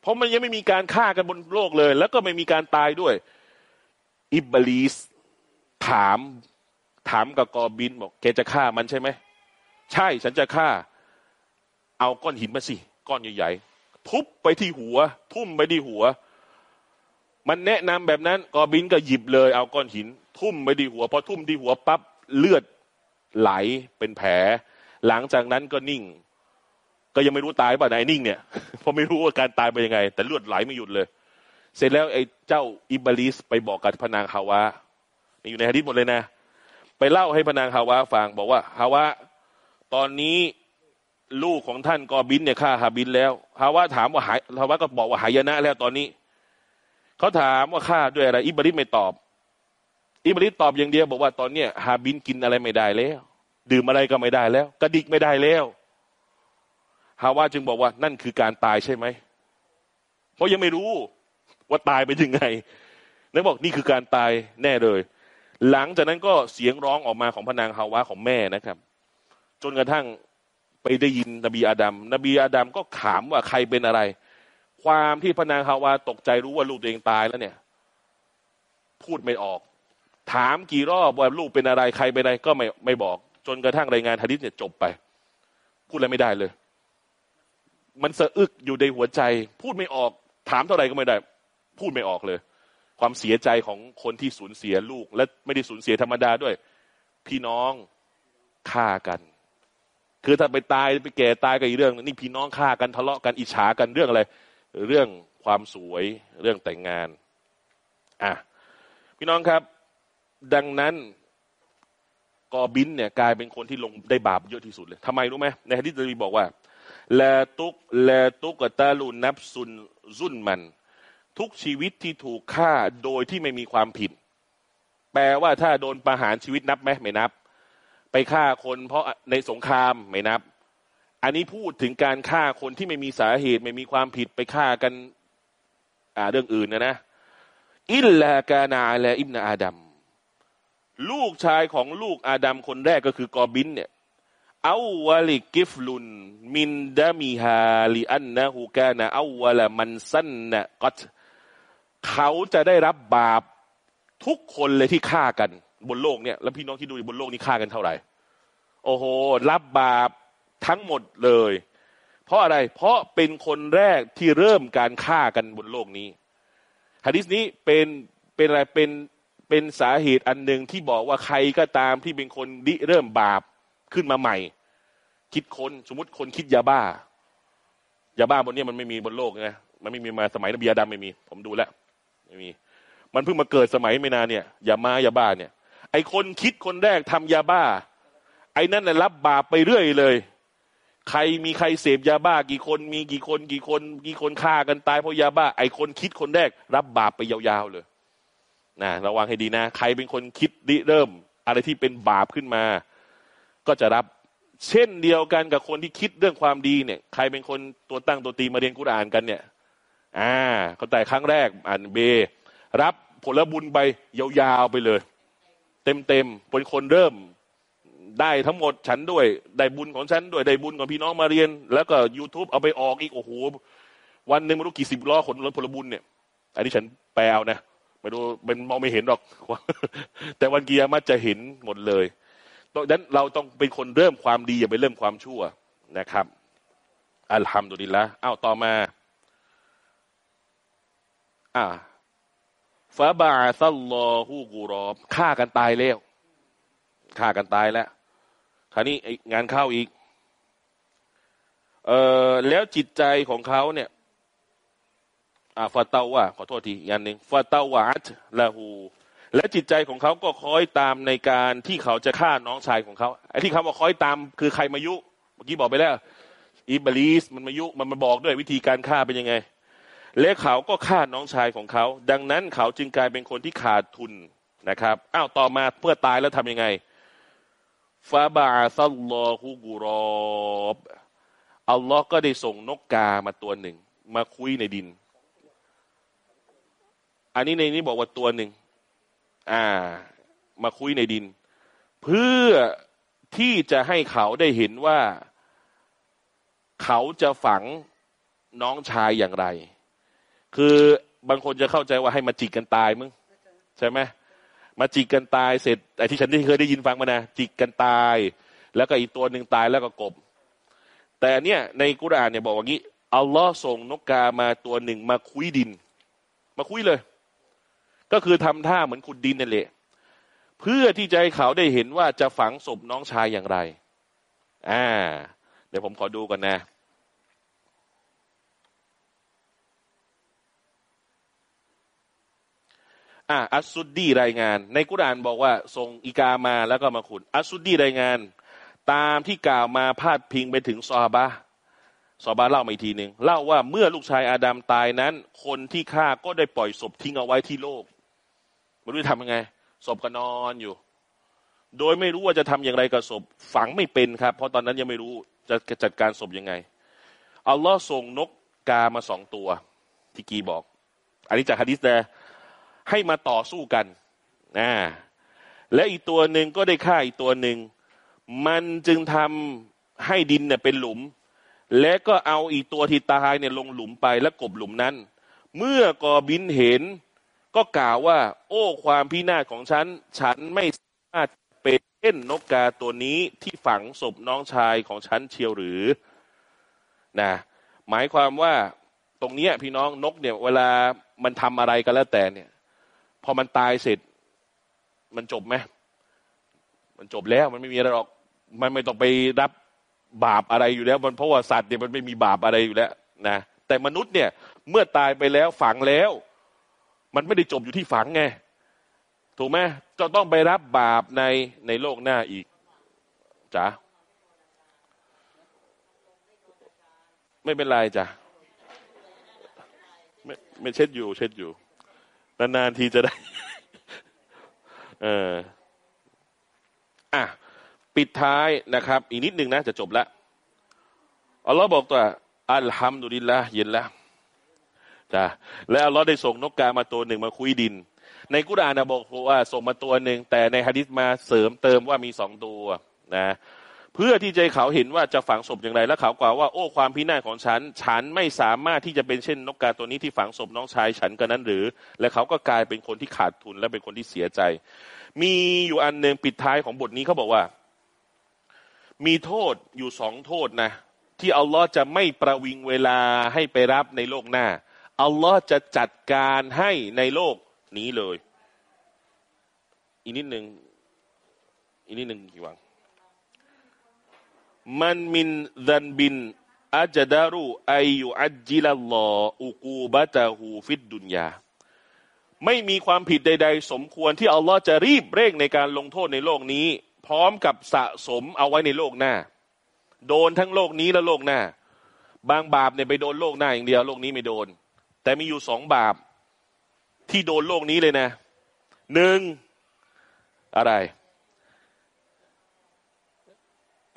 เพราะมันยังไม่มีการฆ่ากันบนโลกเลย แล้วก็ไม่มีการตายด้วย อิบลีสถามถามกับกอบินบอกแกจะฆ่ามันใช่ไหม ใช่ฉันจะฆ่า เอาก้อนหินมาสิ ก้อนใหญ่ๆ ทุบไปที่หัว ทุ่มไปที่หัว มันแนะนำแบบนั้น กอบินก็หยิบเลย เอาก้อนหิน ทุ่มไปที่หัว พอทุ่มที่หัวปั๊บเลือดไหลเป็นแผล หลังจากนั้นก็นิ่ง ก็ยังไม่รู้ตายป่ะนายนิ่งเนี่ยเพราะไม่รู้ว่าการตายเป็นยังไง แต่เลือดไหลไม่หยุดเลย เสร็จแล้วไอ้เจ้าอิบลิสไปบอกกับพนางฮาวาอยู่ในฮะดิษหมดเลยนะ ไปเล่าให้พนางฮาวาฟังบอกว่าฮาวาตอนนี้ลูกของท่านกอบินเนี่ยฆ่าฮาบินแล้วฮาวะถามว่าหายฮาวะก็บอกว่าหายนะแล้วตอนนี้เขาถามว่าฆ่าด้วยอะไร อิบริสไม่ตอบ อิบริสตอบอย่างเดียวบอกว่าตอนเนี้ยฮาบินกินอะไรไม่ได้แล้ว ดื่มอะไรก็ไม่ได้แล้ว กระดิกไม่ได้แล้วฮาวะจึงบอกว่านั่นคือการตายใช่ไหมเพราะยังไม่รู้ ว่าตายไปยังไงนั่นบอกนี่คือการตายแน่เลย หลังจากนั้นก็เสียงร้องออกมาของพนางฮาวะของแม่นะครับ จนกระทั่งไปได้ยินนบีอาดัมนบีอาดัมก็ถามว่าใครเป็นอะไร ความที่พนางฮาวาตกใจรู้ว่าลูกตัวเองตายแล้วเนี่ย พูดไม่ออก ถามกี่รอบว่าลูกเป็นอะไรใครเป็นอะไรก็ไม่ไม่บอก จนกระทั่งรายงานฮะดิษเนี่ยจบไป พูดอะไรไม่ได้เลย มันสะอึกอยู่ในหัวใจ พูดไม่ออก ถามเท่าไหร่ก็ไม่ได้ พูดไม่ออกเลย ความเสียใจของคนที่สูญเสียลูก และไม่ได้สูญเสียธรรมดาด้วย พี่น้องฆ่ากัน คือถ้าไปตายไปแก่ตายกันอีกเรื่องนี่พี่น้องฆ่ากันทะเลาะกันอิจฉากันเรื่องอะไร เรื่องความสวยเรื่องแต่งงานอะพี่น้องครับ ดังนั้นกอบินเนี่ยกลายเป็นคนที่ลงได้บาปเยอะที่สุดเลยทำไมรู้ไหมในฮะดิษจะมีบอกว่า แลตุกแลตุกตาลูนับซุนซุนมัน ทุกชีวิตที่ถูกฆ่าโดยที่ไม่มีความผิด แปลว่าถ้าโดนประหารชีวิตนับไหมไม่นับ ไปฆ่าคนเพราะในสงครามไม่นับ อันนี้พูดถึงการฆ่าคนที่ไม่มีสาเหตุไม่มีความผิดไปฆ่ากันอ่าเรื่องอื่นนะนะ อิลลากานาและอิบนาอาดัมลูกชายของลูกอาดัมคนแรกก็คือกอบินเนี่ยเอาวาลิกิฟลุน มินดามิฮาลิอันนะฮูกานะเอาวลมันสันนะก็ เขาจะได้รับบาปทุกคนเลยที่ฆ่ากัน บนโลกเนี่ย แล้วพี่น้องที่ดูบนโลกนี้ฆ่ากันเท่าไหร่ โอ้โห รับบาปทั้งหมดเลย เพราะอะไร เพราะเป็นคนแรกที่เริ่มการฆ่ากันบนโลกนี้ฮะดิษนี้เป็นเป็นอะไรเป็นเป็นสาเหตุอันหนึ่งที่บอกว่าใครก็ตามที่เป็นคนดิเริ่มบาปขึ้นมาใหม่ คิดคนสมมติคนคิดยาบ้ายาบ้าบนนี้มันไม่มีบนโลกไงมันไม่มีมาสมัยนบีอาดัมไม่มี ผมดูแล้ว ไม่มี มันเพิ่งมาเกิดสมัยไม่นานเนี่ยยามา ยาบ้าเนี่ย ไอคนคิดคนแรกทำยาบ้า ไอ้นั่นแหละรับบาปไปเรื่อยเลย ใครมีใครเสพยาบ้า กี่คนมีกี่คนกี่คนกี่คนฆ่ากันตายเพราะยาบ้า ไอคนคิดคนแรก รับบาปไปยาวๆเลยนะระวังให้ดีนะ ใครเป็นคนคิดริเริ่ม อะไรที่เป็นบาปขึ้นมา ก็จะรับเช่นเดียวกันกับคนที่คิดเรื่องความดีเนี่ย ใครเป็นคนตัวตั้งตัวตีมาเรียนกุรอานกันเนี่ย อ่าเขาแต่ครั้งแรกอ่านเบ รับผลบุญไปยาวๆไปเลย เต็มๆเป็นคนเริ่มได้ทั้งหมดฉันด้วย ได้บุญของฉันด้วย ได้บุญของพี่น้องมาเรียน แล้วก็ youtube เอาไปออกอีก โอ้โห วันหนึ่งไม่รู้กี่สิบล้อขนรถผลบุญเนี่ย อันนี้ฉันแปลนะ ไม่รู้เป็นมองไม่เห็นหรอก แต่วันกียามัจะเห็นหมดเลยดังนั้นเราต้องเป็นคนเริ่มความดีอย่าไปเริ่มความชั่วนะครับ อัลฮัมดุลิลละอ้าวต่อมา อ่าฟาบาซัลลอฮูกูรอบฆ่ากันตายแล้วฆ่ากันตายแล้วคราวนี้งานเข้าอีก เอ่อแล้วจิตใจของเขาเนี่ยอ่าฟาเตาวะขอโทษทีอย่างหนึ่งฟาเตาวะละหูและจิตใจของเขาก็คอยตามในการที่เขาจะฆ่าน้องชายของเขาไอ้ที่เขาบอกคอยตามคือใครมายุ เมื่อกี้บอกไปแล้วอิบลีสมันมายุมันมาบอกด้วยวิธีการฆ่าเป็นยังไง และเขาก็ฆ่าน้องชายของเขา ดังนั้นเขาจึงกลายเป็นคนที่ขาดทุนนะครับอ้าวต่อมาเพื่อตายแล้วทำยังไงฟาบาซัลลอฮูกรอบอัลลอฮ์ก็ได้ส่งนกกามาตัวหนึ่ง มาคุยในดิน อันนี้ในนี้บอกว่าตัวหนึ่ง อ่า มาคุยในดิน เพื่อที่จะให้เขาได้เห็นว่า เขาจะฝังน้องชายอย่างไร คือบางคนจะเข้าใจว่าให้มาจิกกันตายมึงใช่ไหมมาจิกกันตายเสร็จไอ้ที่ฉันได้เคยได้ยินฟังมานะจิกกันตาย แล้วก็อีกตัวหนึ่งตายแล้วก็กบ แต่เนี่ยในกุรานเนี่ยบอกว่างี้อัลลอฮ์ส่งนกกามาตัวหนึ่งมาคุยดิน มาคุยเลย ก็คือทำท่าเหมือนขุดดินนั่นแหละเพื่อที่จะให้เขาได้เห็นว่าจะฝังศพน้องชายอย่างไร อ่า เดี๋ยวผมขอดูก่อนนะ อะอัสซุดดีรายงาน ในกุรานบอกว่าส่งอีกามาแล้วก็มาขุด อัสซุดดีรายงาน ตามที่กล่าวมาพาดพิงไปถึงซอบาซอบาเล่ามาอีกทีหนึ่งเล่าว่าเมื่อลูกชายอาดัมตายนั้น คนที่ฆ่าก็ได้ปล่อยศพทิ้งเอาไว้ที่โลกไม่รู้จะทำยังไงศพก็นอนอยู่ โดยไม่รู้ว่าจะทำอย่างไรกับศพฝังไม่เป็นครับ เพราะตอนนั้นยังไม่รู้จะจัดการศพยังไงอัลลอฮ์ส่งนกกามาสองตัวที่กีบอก อันนี้จากฮะดิษนะ ให้มาต่อสู้กันนะและอีกตัวหนึ่งก็ได้ฆ่าอีกตัวหนึ่ง มันจึงทำให้ดินเนี่ยเป็นหลุม และก็เอาอีกตัวที่ตายเนี่ยลงหลุมไปแล้วกบหลุมนั้น เมื่อกอบินเห็นก็กล่าวว่า โอ้ความพินาศของฉัน ฉันไม่สามารถเป็นเช่นนกกาตัวนี้ที่ฝังศพน้องชายของฉันเชียวหรือนะหมายความว่าตรงนี้พี่น้องนกเนี่ยเวลามันทำอะไรก็แล้วแต่เนี่ย พอมันตายเสร็จ มันจบไหมมันจบแล้วมันไม่มีอะไรหรอก มันไม่ต้องไปรับบาปอะไรอยู่แล้ว มันเพราะว่าสัตว์เนี่ยมันไม่มีบาปอะไรอยู่แล้วนะแต่มนุษย์เนี่ย เมื่อตายไปแล้วฝังแล้ว มันไม่ได้จบอยู่ที่ฝังไงถูกไหมจะต้องไปรับบาปในในโลกหน้าอีกจ้ะไม่เป็นไรจ้ะไม่ไม่เช็ดอยู่ เช็ดอยู่ นานๆทีจะได้ เอออะปิดท้ายนะครับ อีกนิดนึงนะ จะจบแล้วอัลลอฮ์บอกตัวอัลฮัมดุลิลละเย็นแล้วจ้ะและอัลลอฮ์ได้ส่งนกกามาตัวหนึ่งมาคุยดิน ในกุรานนะบอกว่าส่งมาตัวหนึ่งแต่ในฮะดิษมาเสริมเติมว่ามีสองตัวนะ เพื่อที่จะเขาเห็นว่าจะฝังศพอย่างไร แล้วเขากล่าวว่าโอ้ความพินาศของฉัน ฉันไม่สามารถที่จะเป็นเช่นนกกาตัวนี้ที่ฝังศพน้องชายฉันกันนั้นหรือ และเขาก็กลายเป็นคนที่ขาดทุนและเป็นคนที่เสียใจ มีอยู่อันหนึ่งปิดท้ายของบทนี้เขาบอกว่า มีโทษอยู่สองโทษนะ ที่อัลลอฮ์จะไม่ประวิงเวลาให้ไปรับในโลกหน้าอัลลอฮ์จะจัดการให้ในโลกนี้เลย อีกนิดหนึ่งอีกนิดหนึ่งกี่วัง มันมินดันบินอัจดารุอายุอัจจิลลออุกูบะตาหูฟิดดุนยา ไม่มีความผิดใด ๆ สมควรที่อัลลอฮ์จะรีบเร่งในการลงโทษในโลกนี้ พร้อมกับสะสมเอาไว้ในโลกหน้า โดนทั้งโลกนี้และโลกหน้า บางบาปเนี่ยไปโดนโลกหน้าอย่างเดียวโลกนี้ไม่โดน แต่มีอยู่สองบาปที่โดนโลกนี้เลยนะหนึ่งอะไร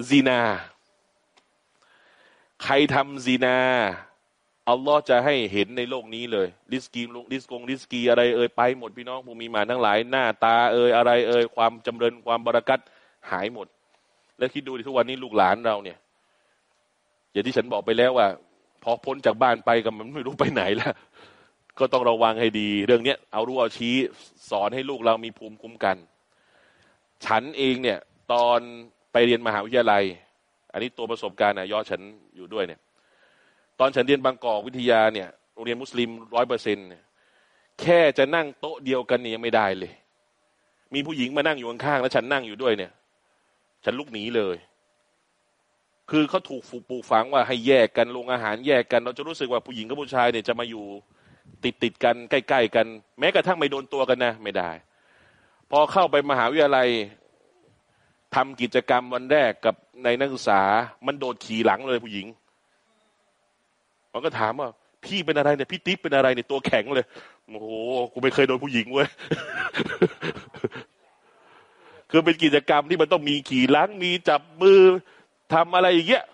ซีนา ใครทำซีนา อัลลอฮ์จะให้เห็นในโลกนี้เลยดิสกีลดิสกงดิสกีอะไรเอ่ยไปหมดพี่น้องผู้มีมาทั้งหลาย หน้าตาเอ่ยอะไรเอ่ยความจำเริญความบรากัดหายหมด แล้วคิดดูทุกวันนี้ลูกหลานเราเนี่ย อย่างที่ฉันบอกไปแล้วว่าพอพ้นจากบ้านไปก็มันไม่รู้ไปไหนแล้วก็ต้องระวังให้ดี เรื่องเนี้ยเอารู้เอาชี้สอนให้ลูกเรามีภูมิคุ้มกัน ฉันเองเนี่ย ตอน ไปเรียนมหาวิทยาลัย อันนี้ตัวประสบการณ์นะยอฉันอยู่ด้วยเนี่ย ตอนฉันเรียนบางกอกวิทยาเนี่ยโรงเรียนมุสลิมร้อยเปอร์เซ็นต์แค่จะนั่งโต๊ะเดียวกันเนี่ยยังไม่ได้เลย มีผู้หญิงมานั่งอยู่ข้างๆแล้วฉันนั่งอยู่ด้วยเนี่ย ฉันลุกหนีเลย คือเขาถูกฝูกปลูกฝังว่าให้แยกกันลงอาหารแยกกัน เราจะรู้สึกว่าผู้หญิงกับผู้ชายเนี่ยจะมาอยู่ติดติดกันใกล้ๆกัน แม้กระทั่งไม่โดนตัวกันนะ ไม่ได้ พอเข้าไปมหาวิทยาลัย ทำกิจกรรมวันแรกกับในนักศึกษา มันโดดขี่หลังเลยผู้หญิง มันก็ถามว่า พี่เป็นอะไรเนี่ยพี่ติ๊บเป็นอะไรเนี่ยตัวแข็งเลยโอ้โหกูไม่เคยโดนผู้หญิงเว้ยคือเป็นกิจกรรมที่มันต้องมีขี่หลังมีจับมือทำอะไรอย่างเงี้ย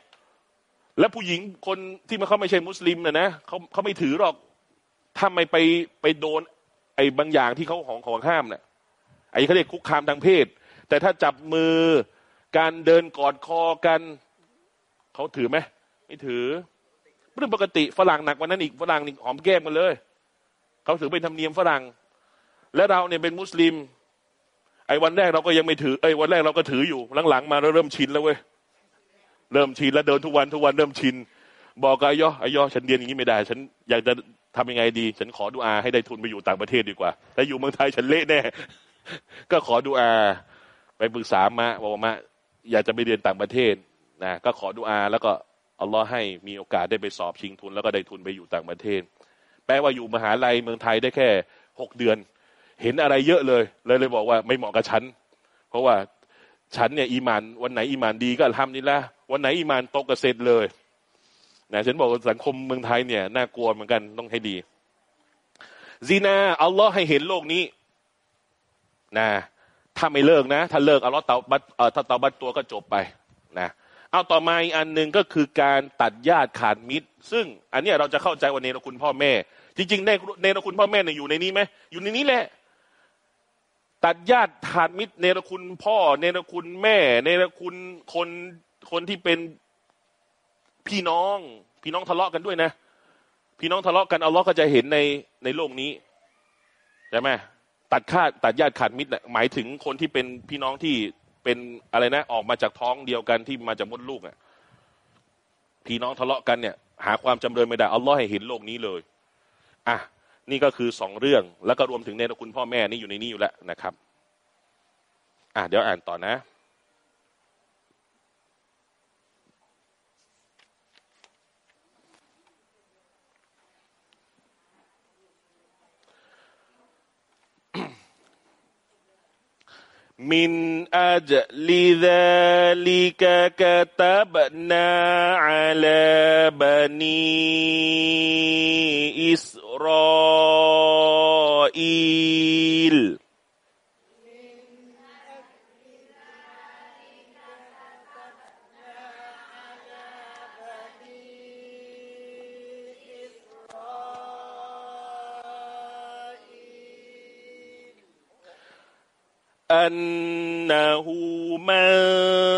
แล้วผู้หญิงคนที่มันเขาไม่ใช่มุสลิมนะนะเขาเขาไม่ถือหรอกถ้าไม่ไปไปโดน ไอ้บางอย่างที่เขาของของห้ามเนะ่ยไอ้เขาเรียกคุกคามทางเพศ แต่ถ้าจับมือการเดินกอดคอกันเขาถือไหมไม่ถือเรื่องปกติฝรั่งหนักกว่านั้นอีกฝรั่งนี่หอมแก้มกันเลยเขาถือเป็นธรรมเนียมฝรั่ง และเราเนี่ยเป็นมุสลิม ไอ้วันแรกเราก็ยังไม่ถือไอ้วันแรกเราก็ถืออยู่หลังๆมาเราเริ่มชินแล้วเว้ยเริ่มชินแล้วเดินทุกวันทุกวันเริ่มชิน บอกกับไอ้ย่อไอ้ย่อฉันเรียนอย่างนี้ไม่ได้ ฉันอยากจะทำยังไงดี ฉันขอดูอาให้ได้ทุนไปอยู่ต่างประเทศดีกว่าแต่อยู่เมืองไทยฉันเละแน่ก็ขอดูอา ไปปรึกษามาบอกมาอยากจะไปเรียนต่างประเทศนะก็ขอดูอาแล้วก็อัลลอฮ์ให้มีโอกาสได้ไปสอบชิงทุน แล้วก็ได้ทุนไปอยู่ต่างประเทศ แปลว่าอยู่มหาลัยเมืองไทยได้แค่หกเดือน เห็นอะไรเยอะเลย เลยเลยบอกว่าไม่เหมาะกับฉัน เพราะว่าฉันเนี่ยอีมานวันไหนอีมานดีก็ทำนี่ละวันไหนอีมานตกกระเซ็นเลยนะฉันบอกสังคมเมืองไทยเนี่ยน่ากลัวเหมือนกันต้องให้ดีซีนาอัลลอฮ์ให้เห็นโลกนี้นะ ถ้าไม่เลิกนะ ถ้าเลิกอัลลอฮ์เตาบัตเอ่อถ้าเตาบัตตัวก็จบไปนะเอาต่อมาอีกอันหนึ่งก็คือการตัดญาติขาดมิตร ซึ่งอันนี้เราจะเข้าใจว่าเนรคุณพ่อแม่ จริงๆในเนรคุณพ่อแม่เนี่ยอยู่ในนี้ไหมอยู่ในนี้แหละ ตัดญาติขาดมิตร เนรคุณพ่อ เนรคุณแม่ เนรคุณคนคนที่เป็นพี่น้อง พี่น้องทะเลาะกันด้วยนะ พี่น้องทะเลาะกันเอาล้อก็จะเห็นในในโลกนี้ใช่ไหม ตัดขาดตัดญาติขาดมิตรหมายถึงคนที่เป็นพี่น้องที่เป็นอะไรนะ ออกมาจากท้องเดียวกันที่มาจากมดลูกอะพี่น้องทะเลาะกันเนี่ย หาความจำเริญไม่ได้อัลลอฮ์ให้เห็นโลกนี้เลยอะนี่ก็คือสองเรื่องแล้วก็รวมถึงเนรคุณพ่อแม่นี่อยู่ในนี้อยู่แล้วนะครับ อะเดี๋ยวอ่านต่อนะ من أجل ذلك كتبنا على بني إسرائيل. أنه من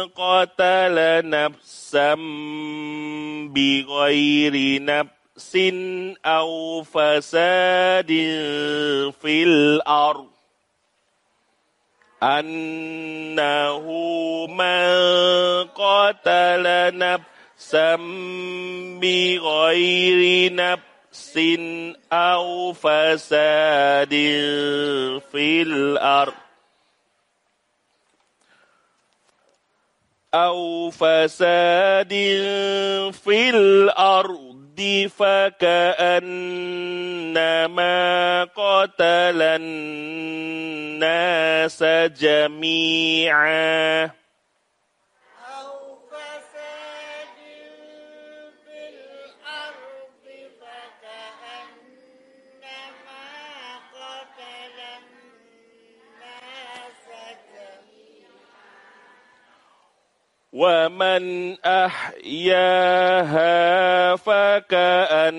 قتل نفسا بغير نفس أو فساد في الأرض أنه من قتل نفسا بغير نفس أو فساد في الأرض أو فساد في الأرض فكأنما قتل الناس جميعا ومن أحياها فكأنما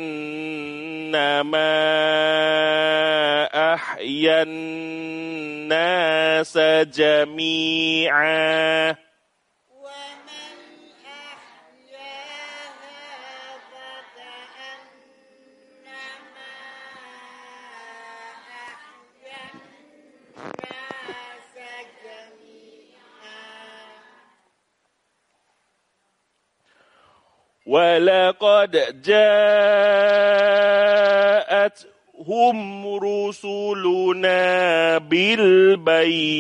أحيا الناس جميعا. ولقد جاءتهم رسلنا بالبينات.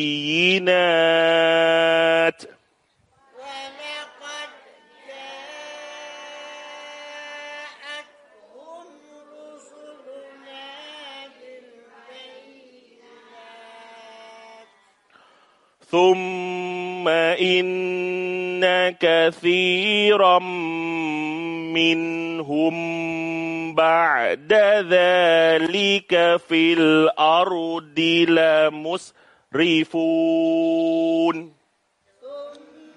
ولقد جاءتهم رسلنا بالبينات. ثم إن كثيرا منهم بعد ذلك في الأرض لمسرفون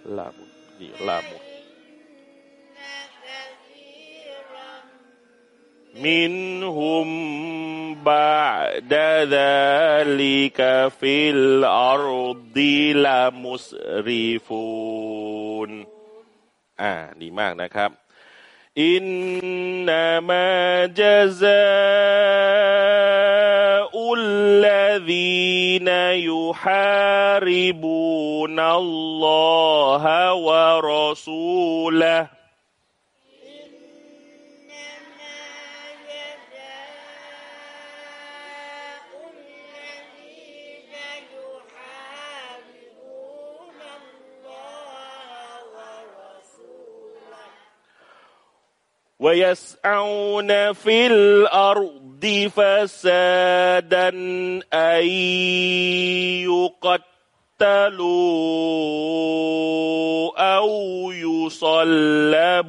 لام لام إن كثيرا منهم بعد ذلك في الأرض لمسرفون อ่า ดีมากนะครับ อินนามา ويسعون في الأرض فسادا أن يقتلوا أو يصلبوا.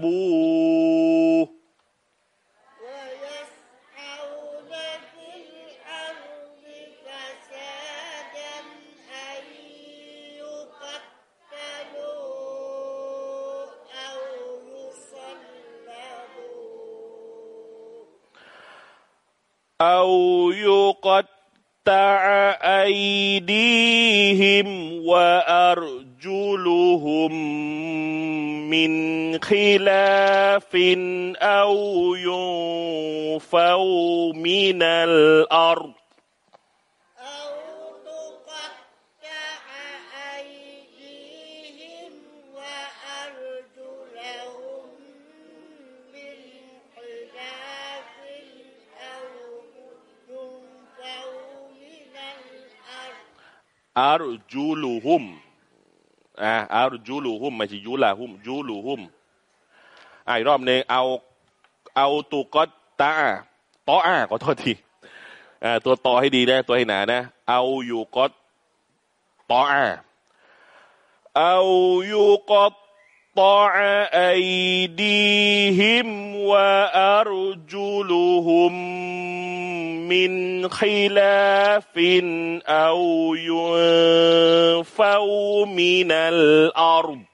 أو يقطع أيديهم وأرجلهم من خلاف أو ينفوا من الأرض อารจูลูฮุมอ่าอารจูลูฮุมไม่ใช่ยูลาฮุมจูลูฮุมอ่าอีกรอบหนึ่งเอาเอาตุกอตตาตออาขอโทษทีอ่าตัวตอให้ดีนะตัวให้หนานะ เอาอยู่กอตตออาเอาอยู่กอต تقطع أيديهم وأرجلهم من خلاف أو ينفوا من الأرض.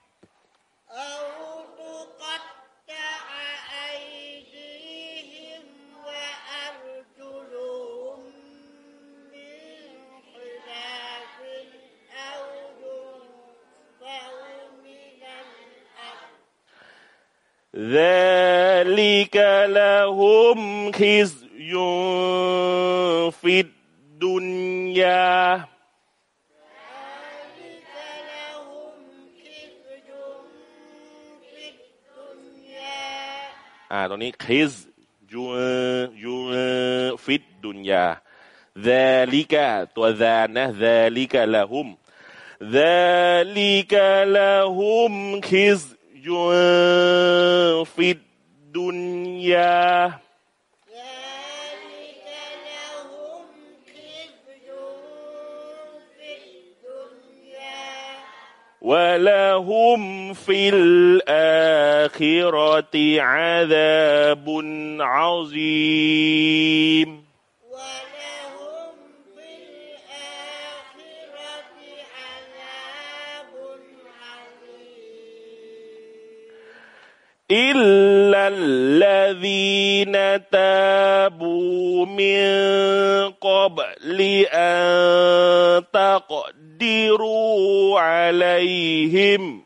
ذلك لهم خزي في الدنيا ذلك لهم خزي في الدنيا อ่าตรงนี้คิสยูยูฟิดดุนยา ذلك ตัวแานนะ ذلك لهم ذلك لهم خزي في الدنيا. ذلك لهم خزي في الدنيا. ولهم في الآخرة عذاب عظيم. إلا الذين تابوا من قبل أن تقدروا عليهم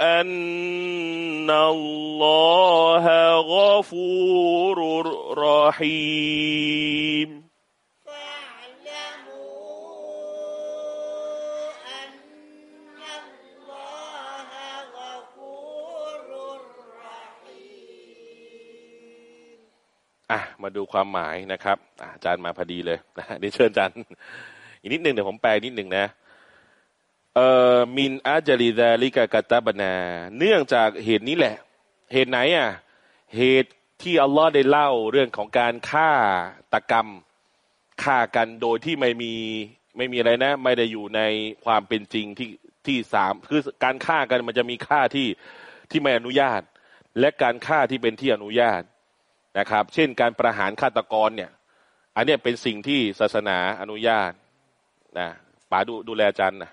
أن الله غفور رحيم فاعلموا أن الله غفور رحيم อ่ะมาดูความหมายนะครับอ่ะอาจารย์มาพอดีเลยนะเดี๋ยวเชิญอาจารย์ อีกนิดหนึ่งเดี๋ยวผมแปลนิดหนึ่งนะ เอ่อมินอาจาริดาลิกากาตาบนา เนื่องจากเหตุนี้แหละ เหตุไหนอะ เหตุที่อัลลอฮ์ได้เล่าเรื่องของการฆ่าตกรรมฆ่ากันโดยที่ไม่มีไม่มีอะไรนะ ไม่ได้อยู่ในความเป็นจริงที่ที่สามคือการฆ่ากันมันจะมีฆ่าที่ที่ไม่อนุญาต และการฆ่าที่เป็นที่อนุญาตนะครับ เช่นการประหารฆาตกรเนี่ย อันนี้เป็นสิ่งที่ศาสนาอนุญาตนะป๋าดูดูแลจันนะ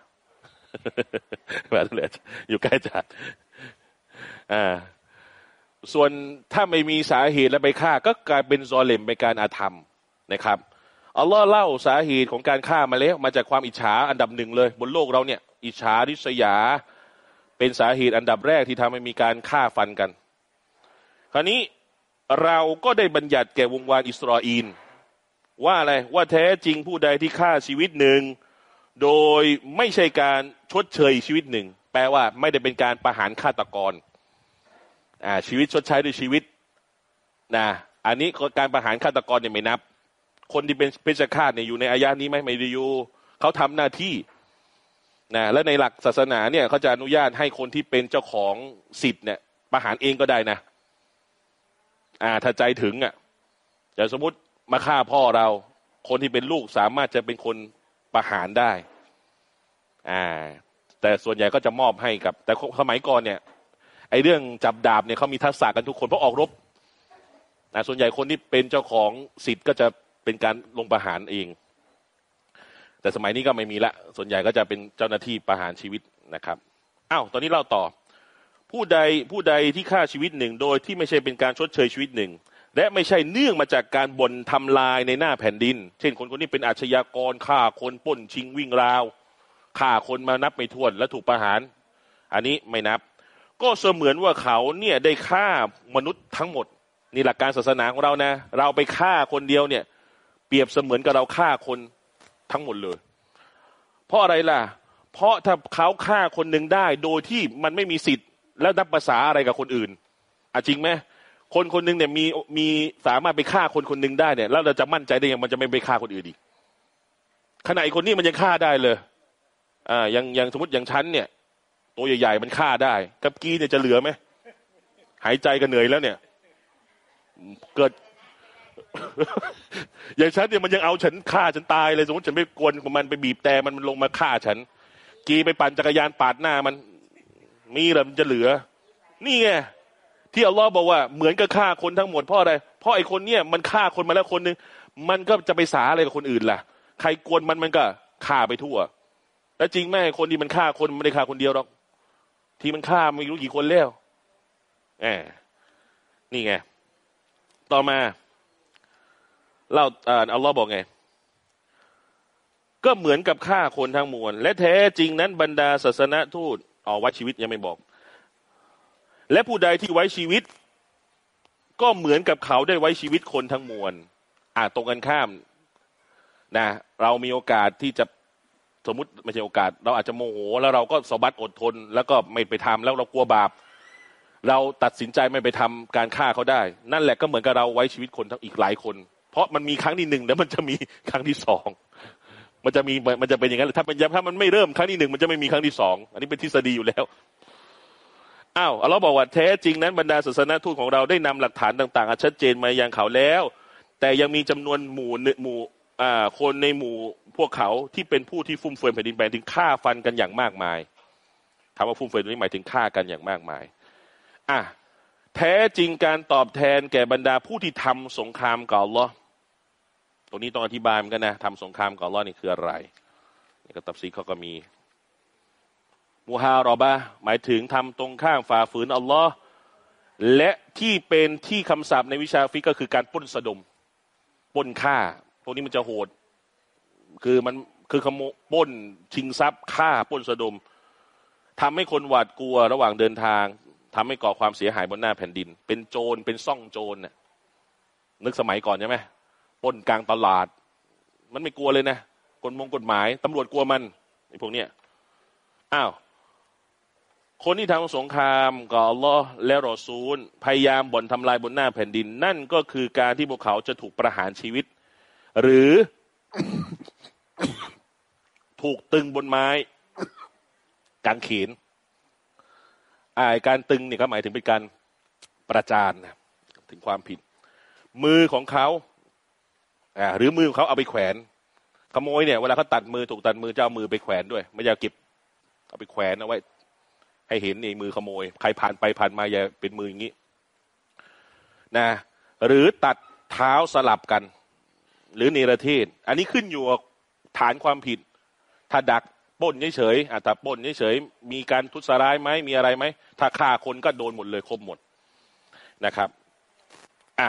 ป๋าดูแลอาจารย์อยู่ใกล้าจันอ่า ส่วนถ้าไม่มีสาเหตุแล้วไปฆ่า ก็กลายเป็นซอเลมเป็นการอาธรรมนะครับอัลลอฮ์เล่าสาเหตุของการฆ่ามาแล้ว มาจากความอิจฉาอันดับหนึ่งเลย บนโลกเราเนี่ย อิจฉาริษยา เป็นสาเหตุอันดับแรกที่ทำให้มีการฆ่าฟันกัน คราวนี้เราก็ได้บัญญัติแก่วงวานอิสราเอลว่าอะไรว่าแท้จริงผู้ใดที่ฆ่าชีวิตหนึ่ง โดยไม่ใช่การชดเชยชีวิตหนึ่ง แปลว่าไม่ได้เป็นการประหารฆาตกรอ่าชีวิตชดใช้ด้วยชีวิตนะอันนี้การประหารฆาตกรเนี่ยไม่นับ คนที่เป็นเพชฌฆาตเนี่ยอยู่ในอายะนี้ไหมไม่ได้อยู่เขาทำหน้าที่นะและในหลักศาสนาเนี่ยเขาจะอนุญาตให้คนที่เป็นเจ้าของสิทธิ์เนี่ยประหารเองก็ได้นะอ่าถ้าใจถึงอะจะสมมติมาฆ่าพ่อเรา คนที่เป็นลูกสามารถจะเป็นคน ประหารได้อ่าแต่ส่วนใหญ่ก็จะมอบให้กับ แต่สมัยก่อนเนี่ยไอ้เรื่องจับดาบเนี่ยเขามีทักษะกันทุกคนเพราะออกรบนะส่วนใหญ่คนที่เป็นเจ้าของสิทธิ์ก็จะเป็นการลงประหารเอง แต่สมัยนี้ก็ไม่มีละ ส่วนใหญ่ก็จะเป็นเจ้าหน้าที่ประหารชีวิตนะครับอ้าวตอนนี้เล่าต่อ ผู้ใดผู้ใดที่ฆ่าชีวิตหนึ่ง โดยที่ไม่ใช่เป็นการชดเชยชีวิตหนึ่ง และไม่ใช่เนื่องมาจากการบ่นทำลายในหน้าแผ่นดิน เช่นคนคนนี้เป็นอาชญากรฆ่าคนป้นชิงวิ่งราวฆ่าคนมานับไม่ถ้วนและถูกประหาร อันนี้ไม่นับ ก็เสมือนว่าเขาเนี่ยได้ฆ่ามนุษย์ทั้งหมดนี่หลักการศาสนาของเรานะ เราไปฆ่าคนเดียวเนี่ย เปรียบเสมือนกับเราฆ่าคนทั้งหมดเลย เพราะอะไรล่ะ เพราะถ้าเขาฆ่าคนหนึ่งได้โดยที่มันไม่มีสิทธิ์ แล้วนับภาษาอะไรกับคนอื่นอะจริงไหม คนคนหนึ่งเนี่ยมีมีสามารถไปฆ่าคนคนหนึ่งได้เนี่ย แล้วเราจะมั่นใจได้ยังมันจะไม่ไปฆ่าคนอื่นอีกขณะไอ้คนนี้มันยังฆ่าได้เลย อ่าอยังอยังสมมติอย่างฉันเนี่ย ตัวใหญ่ๆมันฆ่าได้ กับกีเนี่ยจะเหลือไหมหายใจกันเหนื่อยแล้วเนี่ย เกิด อย่างฉันเนี่ยมันยังเอาฉันฆ่าฉันตายเลยสมมติฉันไปกวนของมันไปบีบแต่มันมันลงมาฆ่าฉัน กีไปปั่นจักรยานปาดหน้ามัน มีหรือมันจะเหลือ นี่ไง ที่อัลลอฮ์บอกว่าเหมือนกับฆ่าคนทั้งหมดเพราะอะไร เพราะไอ้คนเนี่ยมันฆ่าคนมาแล้วคนหนึ่งมันก็จะไปสาอะไรกับคนอื่นล่ะ ใครกวนมันมันก็ฆ่าไปทั่ว แล้วจริงไหมคนที่มันฆ่าคนไม่ได้ฆ่าคนเดียวหรอก ที่มันฆ่าไม่รู้กี่คนแล้วแหมนี่ไง ต่อมาเล่าอ่าอัลลอฮ์บอกไง ก็เหมือนกับฆ่าคนทั้งมวล และแท้จริงนั้นบรรดาศาสนทูตอ๋อไว้ชีวิตยังไม่บอก และผู้ใดที่ไว้ชีวิต ก็เหมือนกับเขาได้ไว้ชีวิตคนทั้งมวลอ่าตรงกันข้ามนะเรามีโอกาสที่จะสมมติไม่ใช่โอกาส เราอาจจะโมโห แล้วเราก็สบัดอดทน แล้วก็ไม่ไปทำแล้วเรากลัวบาป เราตัดสินใจไม่ไปทำการฆ่าเขาได้ นั่นแหละก็เหมือนกับเราไว้ชีวิตคนทั้งอีกหลายคน เพราะมันมีครั้งที่หนึ่งแล้วมันจะมีครั้งที่สองมันจะมีมันจะเป็นอย่างนั้นถ้าเป็นถ้ามันไม่เริ่มครั้งที่หนึ่งมันจะไม่มีครั้งที่สองอันนี้เป็นทฤษฎีอยู่แล้ว อ้าวเราบอกว่าแท้จริงนั้นบรรดาศาสนาทูตของเราได้นำหลักฐานต่างๆชัดเจนมายังเขาแล้ว แต่ยังมีจำนวนหมู่หมู่อ่าคนในหมู่พวกเขาที่เป็นผู้ที่ฟุ่มเฟือยแผ่นดินแผ่นถึงฆ่าฟันกันอย่างมากมายถามว่าฟุ่มเฟือยนี้หมายถึงฆ่ากันอย่างมากมายอะแท้จริงการตอบแทนแก่บรรดาผู้ที่ทำสงครามกับอัลลอฮ์ตรงนี้ต้องอธิบายมันกันนะทำสงครามกับอัลลอฮ์นี่คืออะไรนี่ก็ตัฟซีรเขาก็มี محاربةหมายถึงทำตรงข้ามฝ่าฝืนอัลลอฮ์และที่เป็นที่คำศัพท์ในวิชาฟิกฮ์ก็คือการป้นสะดมป้นฆ่าพวกนี้มันจะโหด คือมันคือขโมยป้นชิงทรัพย์ฆ่าป้นสะดมทำให้คนหวาดกลัวระหว่างเดินทางทำให้ก่อความเสียหายบนหน้าแผ่นดิน เป็นโจรเป็นซ่องโจรน่ะนึกสมัยก่อนใช่ไหมป้นกลางตลาด มันไม่กลัวเลยนะกฎมงกฎหมายตำรวจกลัวมันไอ้พวกเนี้ยอ้าว คนที่ทำสงครามกับอัลลอฮ์และรอซูล พยายามบ่นทำลายบนหน้าแผ่นดิน นั่นก็คือการที่พวกเขาจะถูกประหารชีวิต หรือถูกตึงบนไม้กางเขนอาการตึงเนี่ยก็หมายถึงเป็นการประจานนะถึงความผิด มือของเขาอ่าหรือมือของเขาเอาไปแขวน ขโมยเนี่ยเวลาเขาตัดมือถูกตัดมือจะเอามือไปแขวนด้วย ไม่อยากเก็บ เอาไปแขวนเอาไว้ ให้เห็นในมือขโมย ใครผ่านไปผ่านมาอย่าเป็นมืออย่างนี้นะหรือตัดเท้าสลับกัน หรือเนรเทศ อันนี้ขึ้นอยู่กับฐานความผิด ถ้าดักปล้นเฉยๆอะถ้าปล้นเฉยๆมีการทุจร้ายไหมมีอะไรไหมถ้าฆ่าคนก็โดนหมดเลยครบหมดนะครับอะ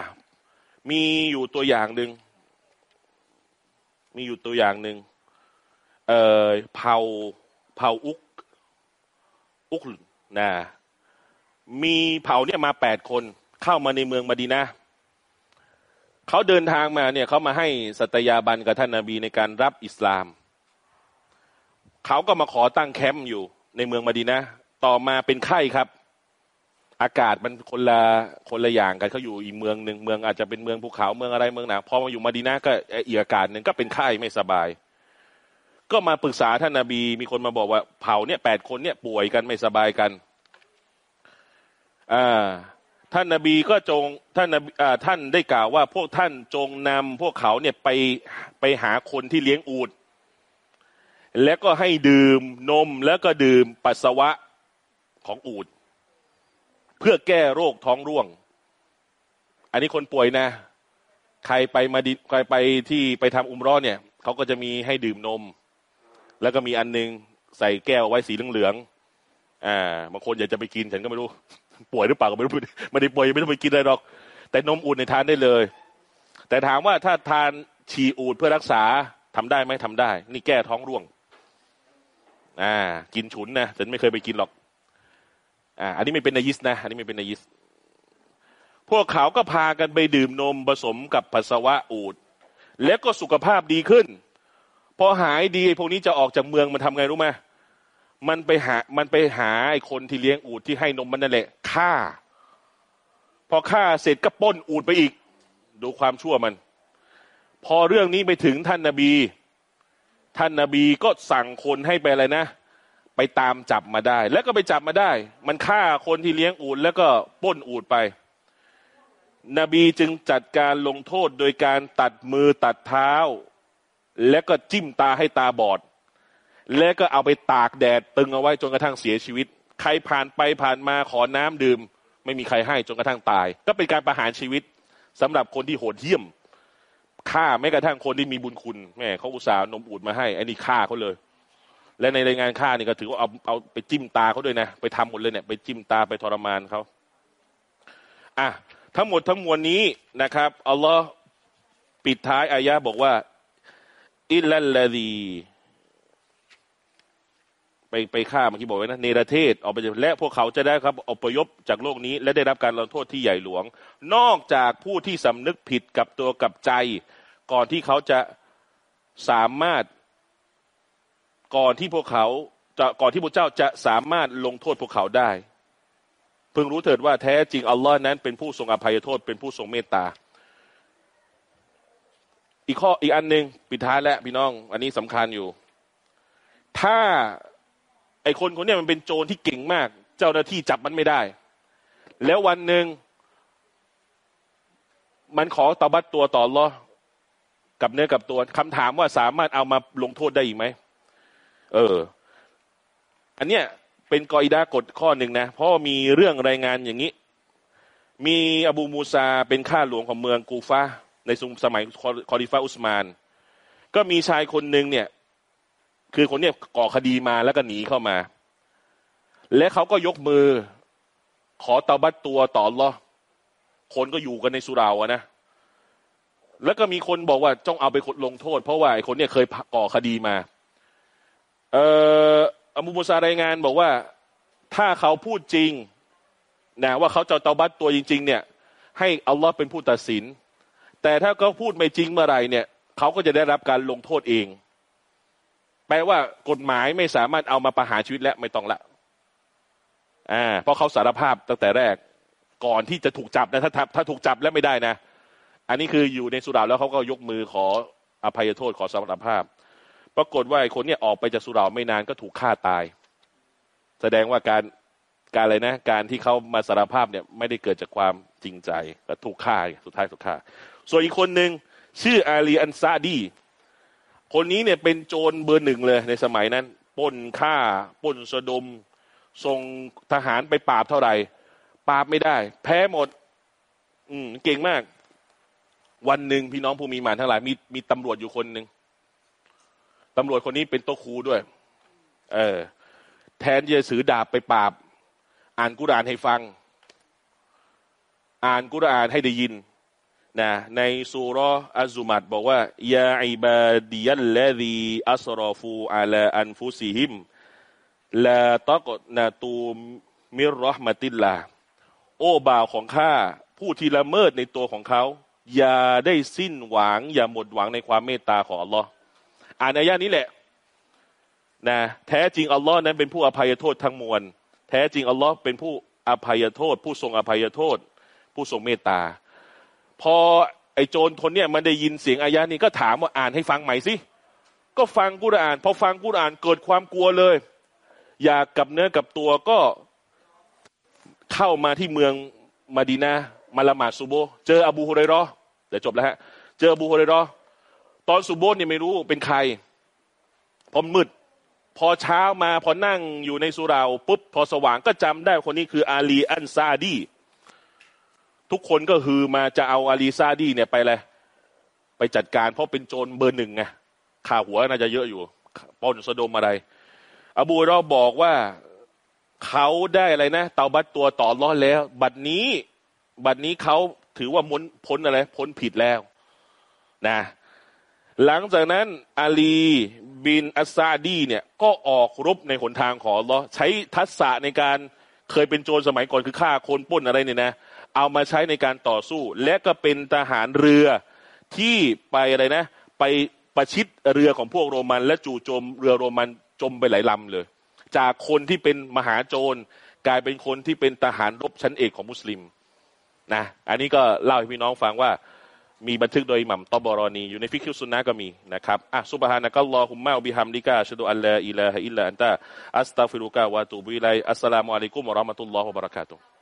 มีอยู่ตัวอย่างหนึ่งมีอยู่ตัวอย่างหนึ่งเอ่อเผาเผาอุก อุกนะมีเผ่าเนี่ยมาแปดคนเข้ามาในเมืองมาดีนะเขาเดินทางมาเนี่ยเขามาให้สัตยาบันกับท่านนาบีในการรับอิสลาม เขาก็มาขอตั้งแคมป์อยู่ในเมืองมาดีนะต่อมาเป็นไข้ครับ อากาศมันคนละคนละอย่างกันเขาอยู่อีกเมืองหนึ่งเมืองอาจจะเป็นเมืองภูเขาเมืองอะไรเมืองหนาวพอมาอยู่มาดีนะก็อีกอากาศหนึ่งก็เป็นไข้ไม่สบาย ก็มาปรึกษาท่านนาบี มีคนมาบอกว่าเผ่าเนี่ยแปดคนเนี่ยป่วยกันไม่สบายกันอ่าท่านนาบีก็จงท่านนบีอ่าท่านได้กล่าวว่า พวกท่านจงนำพวกเขาเนี่ยไปไปหาคนที่เลี้ยงอูดแล้วก็ให้ดื่มนมแล้วก็ดื่มปัสสาวะของอูดเพื่อแก้โรคท้องร่วง อันนี้คนป่วยนะ ใครไปมาดิใครไปที่ไปทำอุมร้อนเนี่ยเขาก็จะมีให้ดื่มนม แล้วก็มีอันนึงใส่แก้วไว้สีเหลืองๆอ่าบางคนอยากจะไปกินฉันก็ไม่รู้ ป่วยหรือเปล่าก็ไม่รู้ไม่ได้ป่วยไม่ต้องไปกินอะไรหรอก แต่นมอุ่นในทานได้เลย แต่ถามว่าถ้าทานฉี่อูดเพื่อรักษาทำได้ไหมทำได้ นี่แก้ท้องร่วง อ่า กินฉุนนะฉันไม่เคยไปกินหรอก อ่า อันนี้ไม่เป็นนายิสนะ อันนี้ไม่เป็นนายิส พวกเขาก็พากันไปดื่มนมผสมกับปัสสาวะอูด แล้วก็สุขภาพดีขึ้น พอหายดีไอ้พวกนี้จะออกจากเมืองมันทำไงรู้ไหมมันไปหา มันไปหาไอ้คนที่เลี้ยงอูดที่ให้นมมันนั่นแหละฆ่า พอฆ่าเสร็จก็ป้นอูดไปอีก ดูความชั่วมัน พอเรื่องนี้ไปถึงท่านนาบี ท่านนาบีก็สั่งคนให้ไปอะไรนะ ไปตามจับมาได้ แล้วก็ไปจับมาได้ มันฆ่าคนที่เลี้ยงอูดแล้วก็ป้นอูดไป นบีจึงจัดการลงโทษโดยการตัดมือตัดเท้า แล้วก็จิ้มตาให้ตาบอด แล้วก็เอาไปตากแดดตึงเอาไว้จนกระทั่งเสียชีวิต ใครผ่านไปผ่านมาขอน้ำดื่ม ไม่มีใครให้จนกระทั่งตาย ก็เป็นการประหารชีวิตสำหรับคนที่โหดเหี้ยมฆ่าแม้กระทั่งคนที่มีบุญคุณแม่เขาอุตส่าห์นมอูดมาให้ไอ้นี่ฆ่าเขาเลย และในรายงานฆ่านี่ก็ถือว่าเอาเอาไปจิ้มตาเขาด้วยนะไปทำหมดเลยเนี่ยไปจิ้มตาไปทรมานเขาอะทั้งหมดทั้งมวลนี้นะครับอัลลอฮ์ปิดท้ายอายะบอกว่า อิลลัลลดีไปไปฆ่าเมื่อกี้บอกไว้นะเนรเทศออกไปและพวกเขาจะได้ครับอพยพจากโลกนี้ และได้รับการลงโทษที่ใหญ่หลวง นอกจากผู้ที่สำนึกผิดกับตัวกับใจ ก่อนที่เขาจะสามารถก่อนที่พวกเขาจะก่อนที่พระเจ้าจะสามารถลงโทษพวกเขาได้ เพิ่งรู้เถิดว่าแท้จริงอัลลอฮ์นั้นเป็นผู้ทรงอภัยโทษเป็นผู้ทรงเมตตา อีกข้ออีกอันหนึ่งปิดท้ายแล้วพี่น้อง อันนี้สำคัญอยู่ ถ้าไอคนคนนี้มันเป็นโจรที่เก่งมาก เจ้าหน้าที่จับมันไม่ได้ แล้ววันหนึ่งมันขอตบัตตัวต่อรอกับเนื้อกับตัวคำถามว่าสามารถเอามาลงโทษได้อีกไหมเออ อันเนี้ยเป็นกออิดากฎข้อหนึ่งนะ เพราะมีเรื่องรายงานอย่างนี้ มีอบูมูซาเป็นข้าหลวงของเมืองกูฟา ในสมัยคอริฟาอุสมาน ก็มีชายคนหนึ่งเนี่ย คือคนเนี้ยก่อคดีมาแล้วก็หนีเข้ามา และเขาก็ยกมือ ขอตาบัตตัวต่อรอคนก็อยู่กันในสุราอะนะแล้วก็มีคนบอกว่าจ้องเอาไปลงโทษ เพราะว่าไอ้คนเนี้ยเคยก่อคดีมา เอ่ออบูมูซารายงานบอกว่าถ้าเขาพูดจริงนะว่าเขาจะเตาบัตตัวจริง ๆ เนี่ย ให้อัลลอฮ์เป็นผู้ตัดสิน แต่ถ้าเขาพูดไม่จริงเมื่อไหร่เนี่ยเขาก็จะได้รับการลงโทษเอง แปลว่ากฎหมายไม่สามารถเอามาประหารชีวิตแล้วไม่ต้องละอ่าเพราะเขาสารภาพตั้งแต่แรกก่อนที่จะถูกจับนะถ้าถ้าถูกจับแล้วไม่ได้นะ อันนี้คืออยู่ในสุราแล้วเขาก็ยกมือขออภัยโทษขอสารภาพ ปรากฏว่าไอ้คนเนี่ยออกไปจากสุราไม่นานก็ถูกฆ่าตาย แสดงว่าการการอะไรนะ การที่เขามาสารภาพเนี่ยไม่ได้เกิดจากความจริงใจก็ถูกฆ่าสุดท้ายถูกฆ่า ส่วนอีกคนหนึ่งชื่ออาลีอันซาดีคนนี้เนี่ยเป็นโจรเบอร์หนึ่งเลยในสมัยนั้นป้นฆ่าป้นสะดมส่งทหารไปปราบเท่าไหร่ปราบไม่ได้ แพ้หมด อืมเก่งมาก วันหนึ่งพี่น้องผู้มีหมานทั้งหลาย มีมีตำรวจอยู่คนหนึ่งตำรวจคนนี้เป็นโตครูด้วย เออ แทนจะสือดาบไปปราบ อ่านกุรานให้ฟัง อ่านกุรานให้ได้ยิน นะในสุรอัซุมัดบอกว่ายาอิบาดิยัลลดีอัสรอฟูอาลาอันฟุซิฮิมลาตอกนาตูมิรรหมติลลาโอ้บ่าวของข้าผู้ที่ละเมิดในตัวของเขา อย่าได้สิ้นหวัง อย่าหมดหวังในความเมตตาของอัลลอฮ์อ่านอายะนี้แหละนะแท้จริงอัลลอฮ์นั้นเป็นผู้อภัยโทษทั้งมวล แท้จริงอัลลอฮ์เป็นผู้อภัยโทษ ผู้ทรงอภัยโทษ ผู้ทรงเมตตา พอไอ้โจรคนเนี้ยมันได้ยินเสียงอายะนี้ก็ถามว่าอ่านให้ฟังใหม่สิก็ฟังกุรอาน พอฟังกุรอานเกิดความกลัวเลย อยากกับเนื้อกับตัวก็เข้ามาที่เมืองมาดีนามาละหมาดซูโบ เจออบูฮุเรรอเดี๋ยวจบแล้วฮะ เจออบูฮุเรรอตอนซูโบเนี่ยไม่รู้เป็นใครพอมืด พอเช้ามาพอนั่งอยู่ในสุราปุ๊บพอสว่างก็จำได้คนนี้คืออาลีอันซาดี ทุกคนก็คือมาจะเอาอาลีซาดีเนี่ยไปเลยไปจัดการเพราะเป็นโจรเบอร์หนึ่งไงข่าหัวน่าจะเยอะอยู่ปล้นสะดมอะไร อบูราบอกว่าเขาได้อะไรนะเตาบัตตัวต่อร้อนแล้ว บัดนี้ บัดนี้เขาถือว่าพ้นพ้นอะไร พ้นผิดแล้วนะหลังจากนั้นอาลีบินอัสซาดีเนี่ยก็ออกรบในหนทางของลอใช้ทักษะในการเคยเป็นโจรสมัยก่อนคือฆ่าคนป้นอะไรเนี่ยนะ เอามาใช้ในการต่อสู้ และก็เป็นทหารเรือที่ไปอะไรนะ ไปประชิดเรือของพวกโรมัน และจู่โจมเรือโรมันจมไปหลายลำเลย จากคนที่เป็นมหาโจรกลายเป็นคนที่เป็นทหารรบชั้นเอกของมุสลิมนะอันนี้ก็เล่าให้พี่น้องฟังว่ามีบันทึกโดยอิหม่ามตอบรอนีอยู่ในفقه السنةก็มีนะครับอะ سبحانك اللهم وبحمدك أشهد أن لا إله إلا أنت أستغفرك وأتوب إليك السلام عليكم ورحمة الله وبركاته